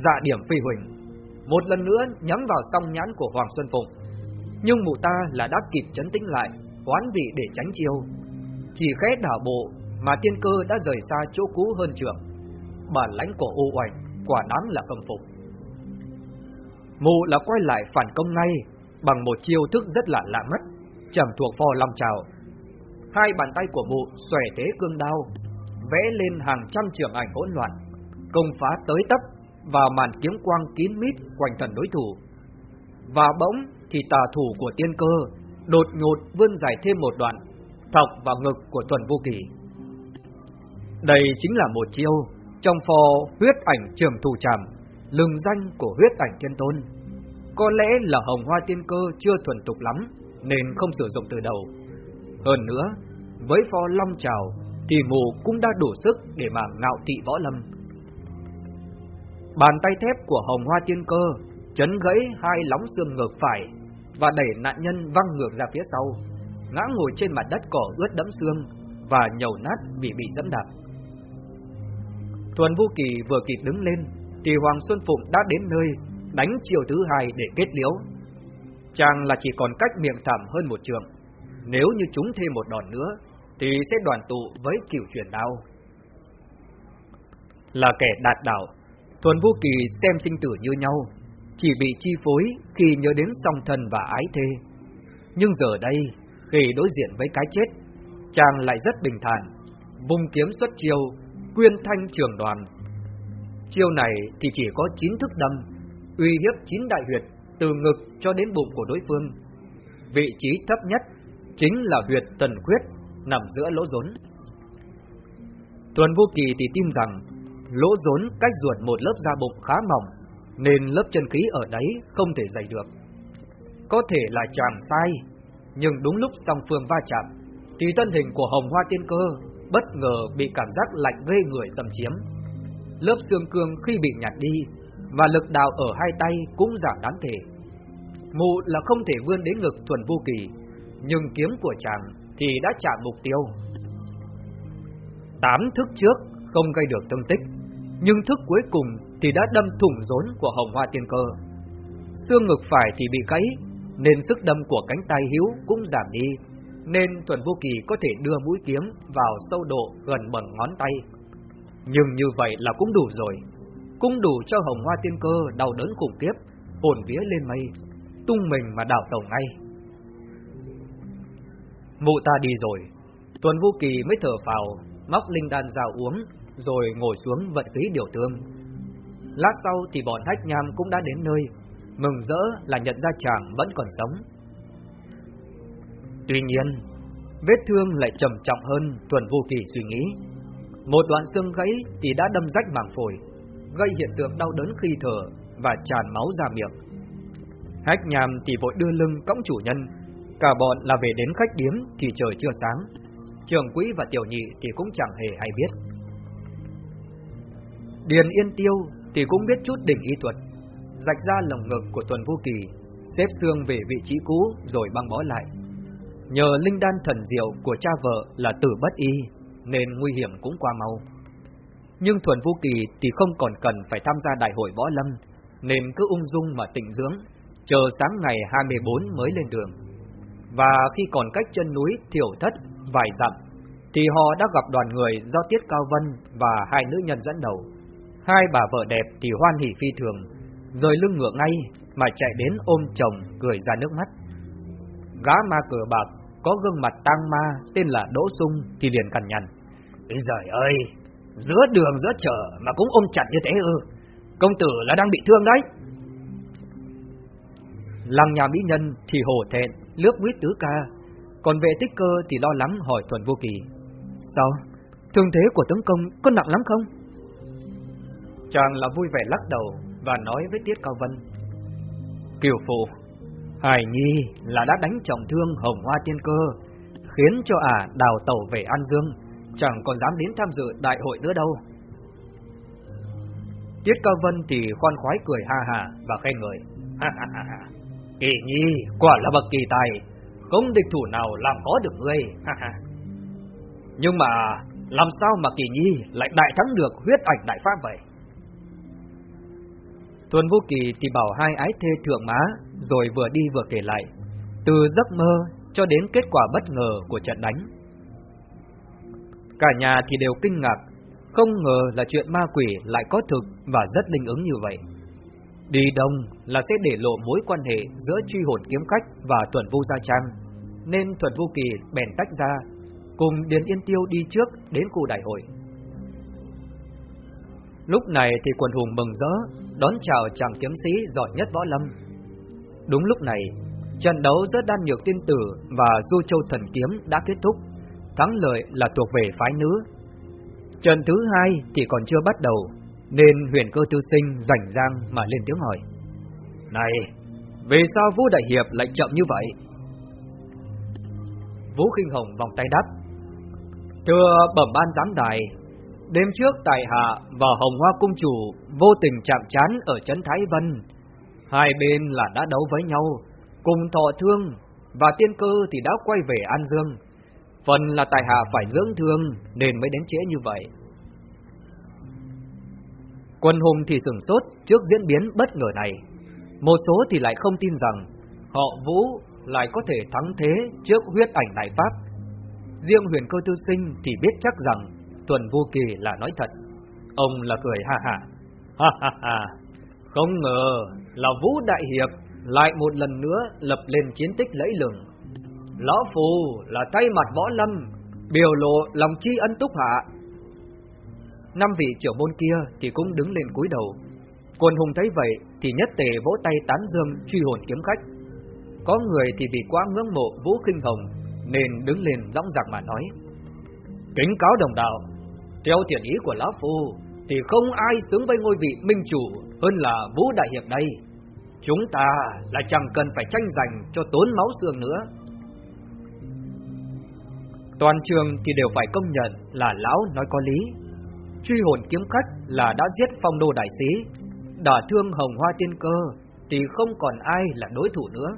dạ điểm phi huỳnh. Một lần nữa nhắm vào song nhãn của Hoàng Xuân Phụng. Nhưng mụ ta là đã kịp chấn tĩnh lại, hoán vị để tránh chiêu. Chỉ khẽ đảo bộ mà tiên cơ đã rời xa chỗ cũ hơn trường. Bản lãnh của ô oảnh quả đáng là cầm phục. Mụ là quay lại phản công ngay bằng một chiêu thức rất là lạ mắt, chẳng thuộc phò long trào. Hai bàn tay của mụ xòe thế cương đao, vẽ lên hàng trăm trường ảnh hỗn loạn, công phá tới tấp vào màn kiếm quang kín mít quanh thần đối thủ. Và bỗng thì tà thủ của tiên cơ đột ngột vươn dài thêm một đoạn, thọc vào ngực của Tuần Vô Kỳ. Đây chính là một chiêu trong phò huyết ảnh trường thủ trảm, lừng danh của huyết ảnh thiên tôn. Có lẽ là hồng hoa tiên cơ chưa thuần tục lắm, nên không sử dụng từ đầu. Hơn nữa, với phò long trào, thì mù cũng đã đủ sức để mà ngạo thị võ lâm. Bàn tay thép của hồng hoa tiên cơ chấn gãy hai lóng xương ngược phải và đẩy nạn nhân văng ngược ra phía sau, ngã ngồi trên mặt đất cỏ ướt đẫm xương và nhầu nát vì bị dẫm đạp. Tuần Vũ Kỳ vừa kịp đứng lên, thì Hoàng Xuân Phụng đã đến nơi đánh chiều thứ hai để kết liễu. Chàng là chỉ còn cách miệng thảm hơn một trường. Nếu như chúng thêm một đòn nữa, thì sẽ đoàn tụ với kiểu chuyển đao. Là kẻ đạt đạo, Thuần Vũ Kỳ xem sinh tử như nhau, chỉ bị chi phối khi nhớ đến song thân và ái thê. Nhưng giờ đây, khi đối diện với cái chết, chàng lại rất bình thản, vùng kiếm xuất chiêu, quyên thanh trường đoàn. Chiêu này thì chỉ có chín thức đâm, uy hiếp chín đại huyệt từ ngực cho đến bụng của đối phương. Vị trí thấp nhất chính là huyệt tần khuyết nằm giữa lỗ rốn. Tuần Vô Kỳ thì tin rằng lỗ rốn cách ruột một lớp da bụng khá mỏng, nên lớp chân khí ở đấy không thể dày được. Có thể là chàng sai, nhưng đúng lúc song phương va chạm, thì thân hình của Hồng Hoa Tiên Cơ bất ngờ bị cảm giác lạnh gây người xâm chiếm. Lớp xương cương khi bị nhạt đi, và lực đào ở hai tay cũng giảm đáng kể. Mụ là không thể vươn đến ngực thuần vô kỳ, nhưng kiếm của chàng thì đã chạm mục tiêu. Tám thức trước không gây được thương tích, nhưng thức cuối cùng thì đã đâm thủng rốn của hồng hoa tiên cơ. Xương ngực phải thì bị gãy, nên sức đâm của cánh tay hiếu cũng giảm đi, nên Thuần Vô Kỳ có thể đưa mũi kiếm vào sâu độ gần bằng ngón tay. Nhưng như vậy là cũng đủ rồi, cũng đủ cho hồng hoa tiên cơ đau đớn khủng khiếp, hồn vía lên mây, tung mình mà đảo tàu ngay. Mụ ta đi rồi, Tuần Vô Kỳ mới thở phào, móc linh đan ra uống, rồi ngồi xuống vận khí điều thương. Lát sau thì bọn hách nham cũng đã đến nơi, mừng rỡ là nhận ra chàng vẫn còn sống. Tuy nhiên, vết thương lại trầm trọng hơn Tuần Vô Kỳ suy nghĩ. Một đoạn xương gãy thì đã đâm rách màng phổi, gây hiện tượng đau đớn khi thở và tràn máu ra miệng. Hách nhàm thì vội đưa lưng cõng chủ nhân, cả bọn là về đến khách điếm thì trời chưa sáng. Trường quỹ và tiểu nhị thì cũng chẳng hề hay biết. Điền Yên Tiêu thì cũng biết chút đỉnh y thuật, rạch ra lồng ngực của Tuần Vô Kỳ, xếp xương về vị trí cũ rồi băng bó lại. Nhờ linh đan thần diệu của cha vợ là tử bất y, nên nguy hiểm cũng qua mau. Nhưng Thuần vũ Kỳ thì không còn cần phải tham gia đại hội võ lâm, nên cứ ung dung mà tịnh dưỡng, chờ sáng ngày 24 mới lên đường. Và khi còn cách chân núi Thiểu Thất vài dặm, thì họ đã gặp đoàn người do Tiết Cao Vân và hai nữ nhân dẫn đầu. Hai bà vợ đẹp thì hoan hỉ phi thường, rời lưng ngựa ngay mà chạy đến ôm chồng cười ra nước mắt. Gã ma cờ bạc có gương mặt tang ma tên là Đỗ Sung thì liền cằn nhằn. Ê giời ơi, giữa đường giữa chợ mà cũng ôm chặt như thế ư? Công tử là đang bị thương đấy. Lăng nhà mỹ nhân thì hổ thẹn, lướt quýt tứ ca, còn vệ tích cơ thì lo lắng hỏi Thuần Vô Kỳ. Sao? Thương thế của tướng công có nặng lắm không? Chàng là vui vẻ lắc đầu và nói với Tiết Cao Vân. Kiều Phụ, Hải Nhi là đã đánh trọng thương hồng hoa tiên cơ, khiến cho ả đào tẩu về An Dương, chẳng còn dám đến tham dự đại hội nữa đâu. Tiết Cao Vân thì khoan khoái cười ha ha và khen người, Kỳ Nhi quả là bậc kỳ tài, không địch thủ nào làm khó được ngươi. Nhưng mà làm sao mà Kỳ Nhi lại đại thắng được huyết ảnh đại pháp vậy? Tuần Vũ Kỳ thì bảo hai ái thê thượng má, rồi vừa đi vừa kể lại, từ giấc mơ cho đến kết quả bất ngờ của trận đánh. Cả nhà thì đều kinh ngạc, không ngờ là chuyện ma quỷ lại có thực và rất linh ứng như vậy. Đi đông là sẽ để lộ mối quan hệ giữa truy hồn kiếm khách và Tuần Vũ Gia Trang, nên Tuần Vũ Kỳ bèn tách ra, cùng Điền Yên Tiêu đi trước đến khu đại hội. Lúc này thì quần hùng mừng rỡ, đón chào chàng kiếm sĩ giỏi nhất võ lâm. Đúng lúc này, trận đấu giữa Đan Nhược Tiên Tử và Du Châu Thần Kiếm đã kết thúc, thắng lợi là thuộc về phái nữ. Trận thứ hai thì còn chưa bắt đầu, nên huyền cơ tư sinh rảnh rang mà lên tiếng hỏi. Này, vì sao Vũ Đại Hiệp lại chậm như vậy? Vũ Kinh Hồng vòng tay đáp. Thưa bẩm ban giám đài, Đêm trước Tài Hạ và Hồng Hoa Cung Chủ vô tình chạm chán ở Trấn Thái Vân. Hai bên là đã đấu với nhau, cùng thọ thương, và tiên cơ thì đã quay về An Dương. Phần là Tài Hạ phải dưỡng thương nên mới đến trễ như vậy. Quân hùng thì sửng sốt trước diễn biến bất ngờ này. Một số thì lại không tin rằng họ Vũ lại có thể thắng thế trước huyết ảnh đại pháp. Riêng huyền cơ tư sinh thì biết chắc rằng Tuần Vô Kỳ là nói thật. Ông là cười ha ha. Ha ha ha. Không ngờ là Vũ Đại Hiệp lại một lần nữa lập lên chiến tích lẫy lừng. Lão Phù là thay mặt võ lâm, biểu lộ lòng tri ân túc hạ. Năm vị trưởng môn kia thì cũng đứng lên cúi đầu. Quân hùng thấy vậy thì nhất tề vỗ tay tán dương truy hồn kiếm khách. Có người thì vì quá ngưỡng mộ Vũ Kinh Hồng nên đứng lên dõng dạc mà nói. Kính cáo đồng đạo, theo thiện ý của Lão Phu, thì không ai xứng với ngôi vị minh chủ hơn là Vũ Đại Hiệp đây. Chúng ta là chẳng cần phải tranh giành cho tốn máu xương nữa. Toàn trường thì đều phải công nhận là Lão nói có lý. Truy hồn kiếm khách là đã giết phong đô đại sĩ, đả thương hồng hoa tiên cơ thì không còn ai là đối thủ nữa.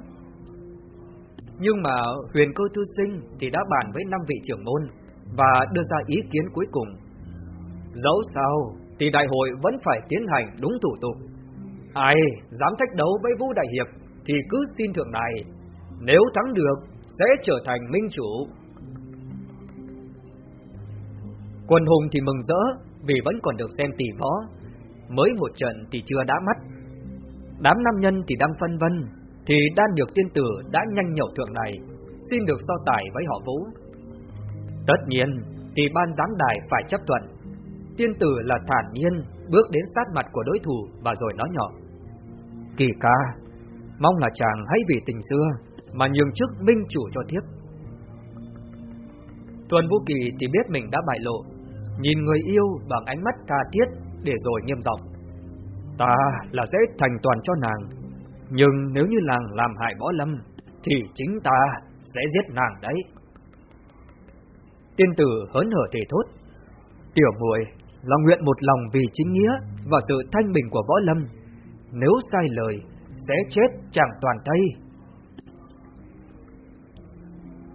Nhưng mà huyền cơ thư sinh thì đã bàn với năm vị trưởng môn và đưa ra ý kiến cuối cùng. Dẫu sao thì đại hội vẫn phải tiến hành đúng thủ tục. Ai dám thách đấu với Vũ Đại Hiệp thì cứ xin thượng đài, nếu thắng được sẽ trở thành minh chủ. Quân hùng thì mừng rỡ vì vẫn còn được xem tỷ võ, mới một trận thì chưa đã mắt. Đám nam nhân thì đang phân vân, thì đan nhược tiên tử đã nhanh nhậu thượng này, xin được so tài với họ Vũ. Tất nhiên, thì ban giám đài phải chấp thuận. Tiên tử là thản nhiên bước đến sát mặt của đối thủ và rồi nói nhỏ. Kỳ ca, mong là chàng hãy vì tình xưa mà nhường chức minh chủ cho thiếp. Tuần Vũ Kỳ thì biết mình đã bại lộ, nhìn người yêu bằng ánh mắt tha thiết để rồi nghiêm giọng. Ta là dễ thành toàn cho nàng, nhưng nếu như nàng làm hại võ lâm, thì chính ta sẽ giết nàng đấy. Tiên tử hớn hở thể thốt. Tiểu muội là nguyện một lòng vì chính nghĩa và sự thanh bình của võ lâm. Nếu sai lời, sẽ chết chẳng toàn tay.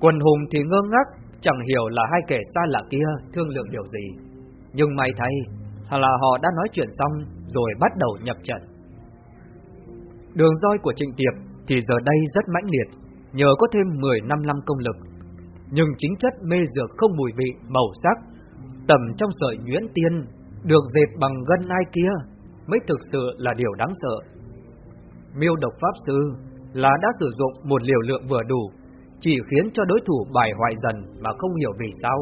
Quần hùng thì ngơ ngác, chẳng hiểu là hai kẻ xa lạ kia thương lượng điều gì. Nhưng may thay, là họ đã nói chuyện xong rồi bắt đầu nhập trận. Đường roi của Trịnh Tiệp thì giờ đây rất mãnh liệt, nhờ có thêm 10 năm năm công lực. Nhưng chính chất mê dược không mùi vị, màu sắc, tầm trong sợi nhuyễn tiên, được dệt bằng gân ai kia, mới thực sự là điều đáng sợ. Miêu độc pháp sư là đã sử dụng một liều lượng vừa đủ, chỉ khiến cho đối thủ bài hoại dần mà không hiểu vì sao.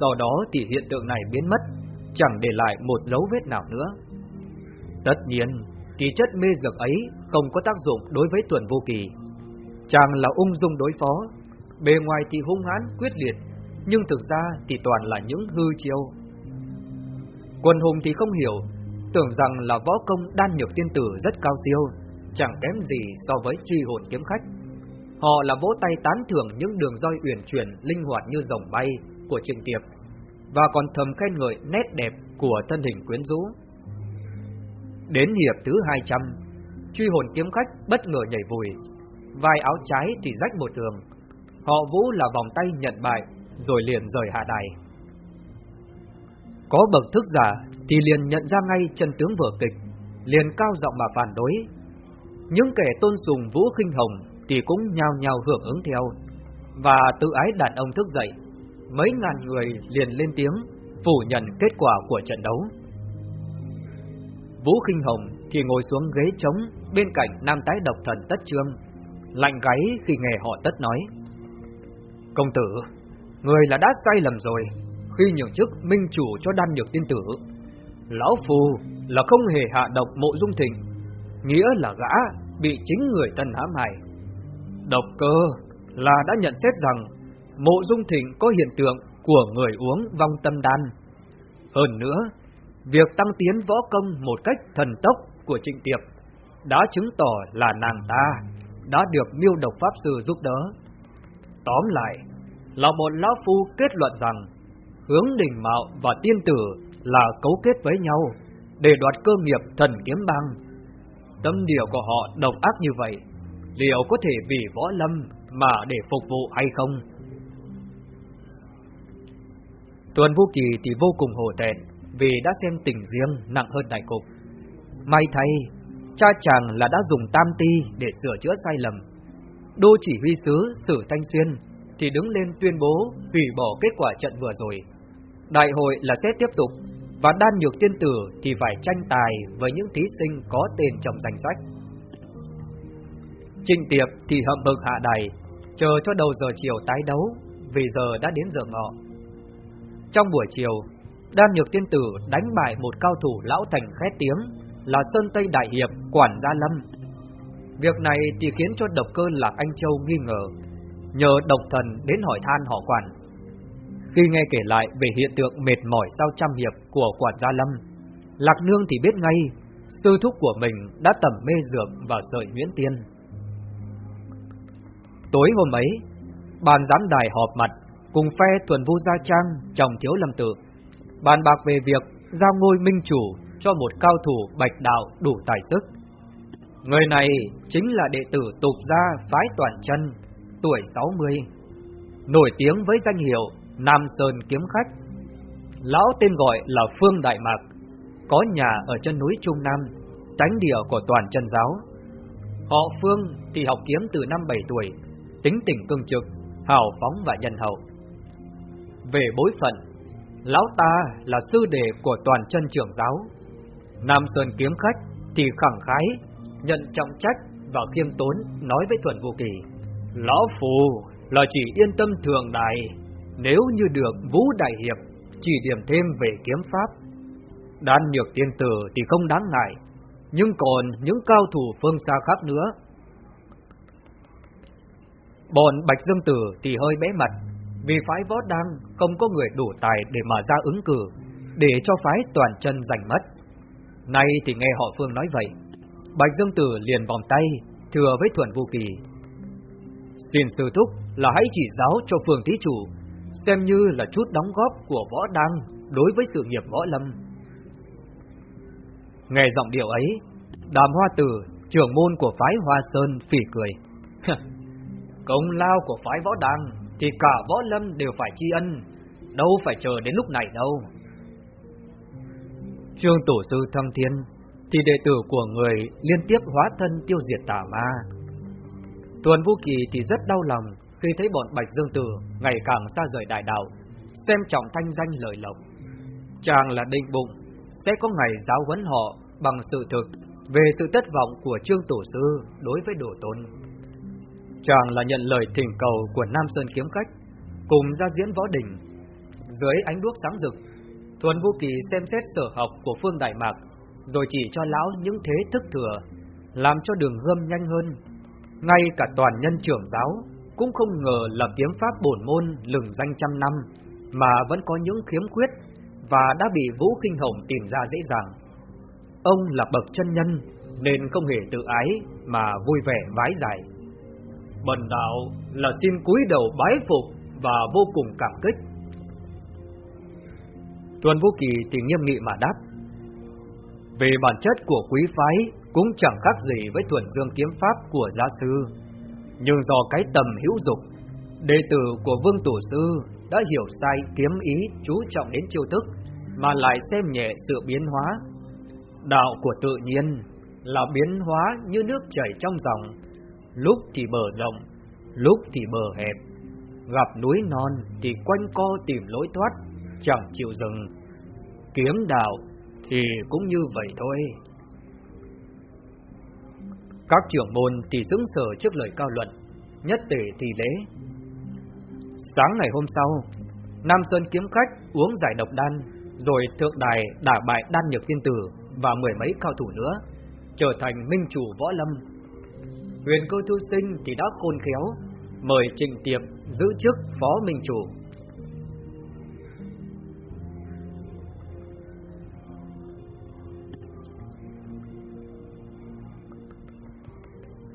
Sau đó thì hiện tượng này biến mất, chẳng để lại một dấu vết nào nữa. Tất nhiên, kỳ chất mê dược ấy không có tác dụng đối với tuần vô kỳ. Chàng là ung dung đối phó, bề ngoài thì hung hãn, quyết liệt, nhưng thực ra thì toàn là những hư chiêu. Quân hùng thì không hiểu, tưởng rằng là võ công đan nhược tiên tử rất cao siêu, chẳng kém gì so với truy hồn kiếm khách. Họ là vỗ tay tán thưởng những đường roi uyển chuyển, linh hoạt như rồng bay của Trịnh Tiệp, và còn thầm khen ngợi nét đẹp của thân hình quyến rũ. Đến hiệp thứ 200, truy hồn kiếm khách bất ngờ nhảy vùi, vai áo trái thì rách một đường. Họ Vũ là vòng tay nhận bại, rồi liền rời hạ đài. Có bậc thức giả thì liền nhận ra ngay chân tướng vở kịch, liền cao giọng mà phản đối. Những kẻ tôn sùng Vũ khinh hồng thì cũng nhao nhao hưởng ứng theo, và tự ái đàn ông thức dậy. Mấy ngàn người liền lên tiếng phủ nhận kết quả của trận đấu. Vũ khinh hồng thì ngồi xuống ghế trống bên cạnh nam tái độc thần tất trương, lạnh gáy khi nghe họ tất nói. Công tử, người là đã sai lầm rồi, khi nhường chức minh chủ cho đan nhược tiên tử. Lão Phù là không hề hạ độc mộ dung thịnh, nghĩa là gã bị chính người thân hãm hại. Độc cơ là đã nhận xét rằng mộ dung thịnh có hiện tượng của người uống vong tâm đan. Hơn nữa, việc tăng tiến võ công một cách thần tốc của Trịnh Tiệp đã chứng tỏ là nàng ta đã được miêu độc pháp sư giúp đỡ. Tóm lại, là một lão phu kết luận rằng hướng đình mạo và tiên tử là cấu kết với nhau để đoạt cơ nghiệp thần kiếm băng. Tâm điều của họ độc ác như vậy, liệu có thể vì võ lâm mà để phục vụ hay không? Tuần Vũ Kỳ thì vô cùng hổ thẹn vì đã xem tình riêng nặng hơn đại cục. May thay, cha chàng là đã dùng tam ti để sửa chữa sai lầm. Đô chỉ huy sứ Sử Thanh Xuyên thì đứng lên tuyên bố hủy bỏ kết quả trận vừa rồi. Đại hội là sẽ tiếp tục, và đan nhược tiên tử thì phải tranh tài với những thí sinh có tên trong danh sách. Trình Tiệp thì hậm hực hạ đài, chờ cho đầu giờ chiều tái đấu, vì giờ đã đến giờ ngọ. Trong buổi chiều, đan nhược tiên tử đánh bại một cao thủ lão thành khét tiếng là Sơn Tây Đại Hiệp Quản Gia Lâm. Việc này thì khiến cho độc cơ Lạc Anh Châu nghi ngờ, nhờ độc thần đến hỏi than họ quản. Khi nghe kể lại về hiện tượng mệt mỏi sau trăm hiệp của Quản Gia Lâm, Lạc Nương thì biết ngay sư thúc của mình đã tẩm mê dược vào sợi nguyễn tiên. Tối hôm ấy, bàn giám đài họp mặt cùng phe tuần vu gia trang chồng thiếu lâm tử bàn bạc về việc giao ngôi minh chủ cho một cao thủ bạch đạo đủ tài sức. Người này chính là đệ tử tục gia phái toàn chân, tuổi 60, nổi tiếng với danh hiệu Nam Sơn Kiếm Khách. Lão tên gọi là Phương Đại Mạc, có nhà ở chân núi Trung Nam, tránh địa của toàn chân giáo. Họ Phương thì học kiếm từ năm 7 tuổi, tính tình cương trực, hào phóng và nhân hậu. Về bối phận, lão ta là sư đệ của toàn chân trưởng giáo. Nam Sơn kiếm khách thì khẳng khái, nhận trọng trách và khiêm tốn nói với Thuần Vô Kỳ. Lão Phù là chỉ yên tâm thường đại, nếu như được Vũ Đại Hiệp chỉ điểm thêm về kiếm pháp. Đan nhược tiên tử thì không đáng ngại, nhưng còn những cao thủ phương xa khác nữa. Bọn Bạch Dương Tử thì hơi bé mặt, vì phái võ đăng không có người đủ tài để mà ra ứng cử, để cho phái toàn chân giành mất. Nay thì nghe họ Phương nói vậy, Bạch Dương Tử liền vòng tay, thừa với Thuần Vô Kỳ. Xin sư thúc là hãy chỉ giáo cho phường Thí Chủ, xem như là chút đóng góp của võ đăng đối với sự nghiệp võ lâm. Nghe giọng điệu ấy, đàm hoa tử, trưởng môn của phái Hoa Sơn phỉ cười. Công lao của phái võ đăng thì cả võ lâm đều phải tri ân, đâu phải chờ đến lúc này đâu. Trương Tổ Sư Thăng Thiên thì đệ tử của người liên tiếp hóa thân tiêu diệt tà ma. Tuần Vũ Kỳ thì rất đau lòng khi thấy bọn Bạch Dương Tử ngày càng xa rời đại đạo, xem trọng thanh danh lợi lộc. Chàng là định bụng, sẽ có ngày giáo huấn họ bằng sự thực về sự thất vọng của Trương Tổ Sư đối với Đồ Tôn. Chàng là nhận lời thỉnh cầu của Nam Sơn Kiếm Khách, cùng ra diễn võ đình. Dưới ánh đuốc sáng rực, Thuần Vũ Kỳ xem xét sở học của Phương Đại Mạc, rồi chỉ cho lão những thế thức thừa, làm cho đường gươm nhanh hơn. Ngay cả toàn nhân trưởng giáo cũng không ngờ là kiếm pháp bổn môn lừng danh trăm năm, mà vẫn có những khiếm khuyết và đã bị Vũ Kinh Hồng tìm ra dễ dàng. Ông là bậc chân nhân nên không hề tự ái mà vui vẻ vái giải. Bần đạo là xin cúi đầu bái phục và vô cùng cảm kích. Tuần Vũ Kỳ thì nghiêm nghị mà đáp. Về bản chất của quý phái cũng chẳng khác gì với thuần dương kiếm pháp của gia sư. Nhưng do cái tầm hữu dục, đệ tử của Vương Tổ Sư đã hiểu sai kiếm ý chú trọng đến chiêu thức, mà lại xem nhẹ sự biến hóa. Đạo của tự nhiên là biến hóa như nước chảy trong dòng, lúc thì bờ rộng, lúc thì bờ hẹp. Gặp núi non thì quanh co tìm lối thoát, chẳng chịu dừng. Kiếm đạo thì cũng như vậy thôi. Các trưởng môn thì sững sờ trước lời cao luận, nhất tể thì lễ. Sáng ngày hôm sau, Nam Sơn kiếm khách uống giải độc đan, rồi thượng đài đả bại đan nhược tiên tử và mười mấy cao thủ nữa, trở thành minh chủ võ lâm. Huyền cơ thư sinh thì đã khôn khéo, mời Trịnh Tiệp giữ chức phó minh chủ.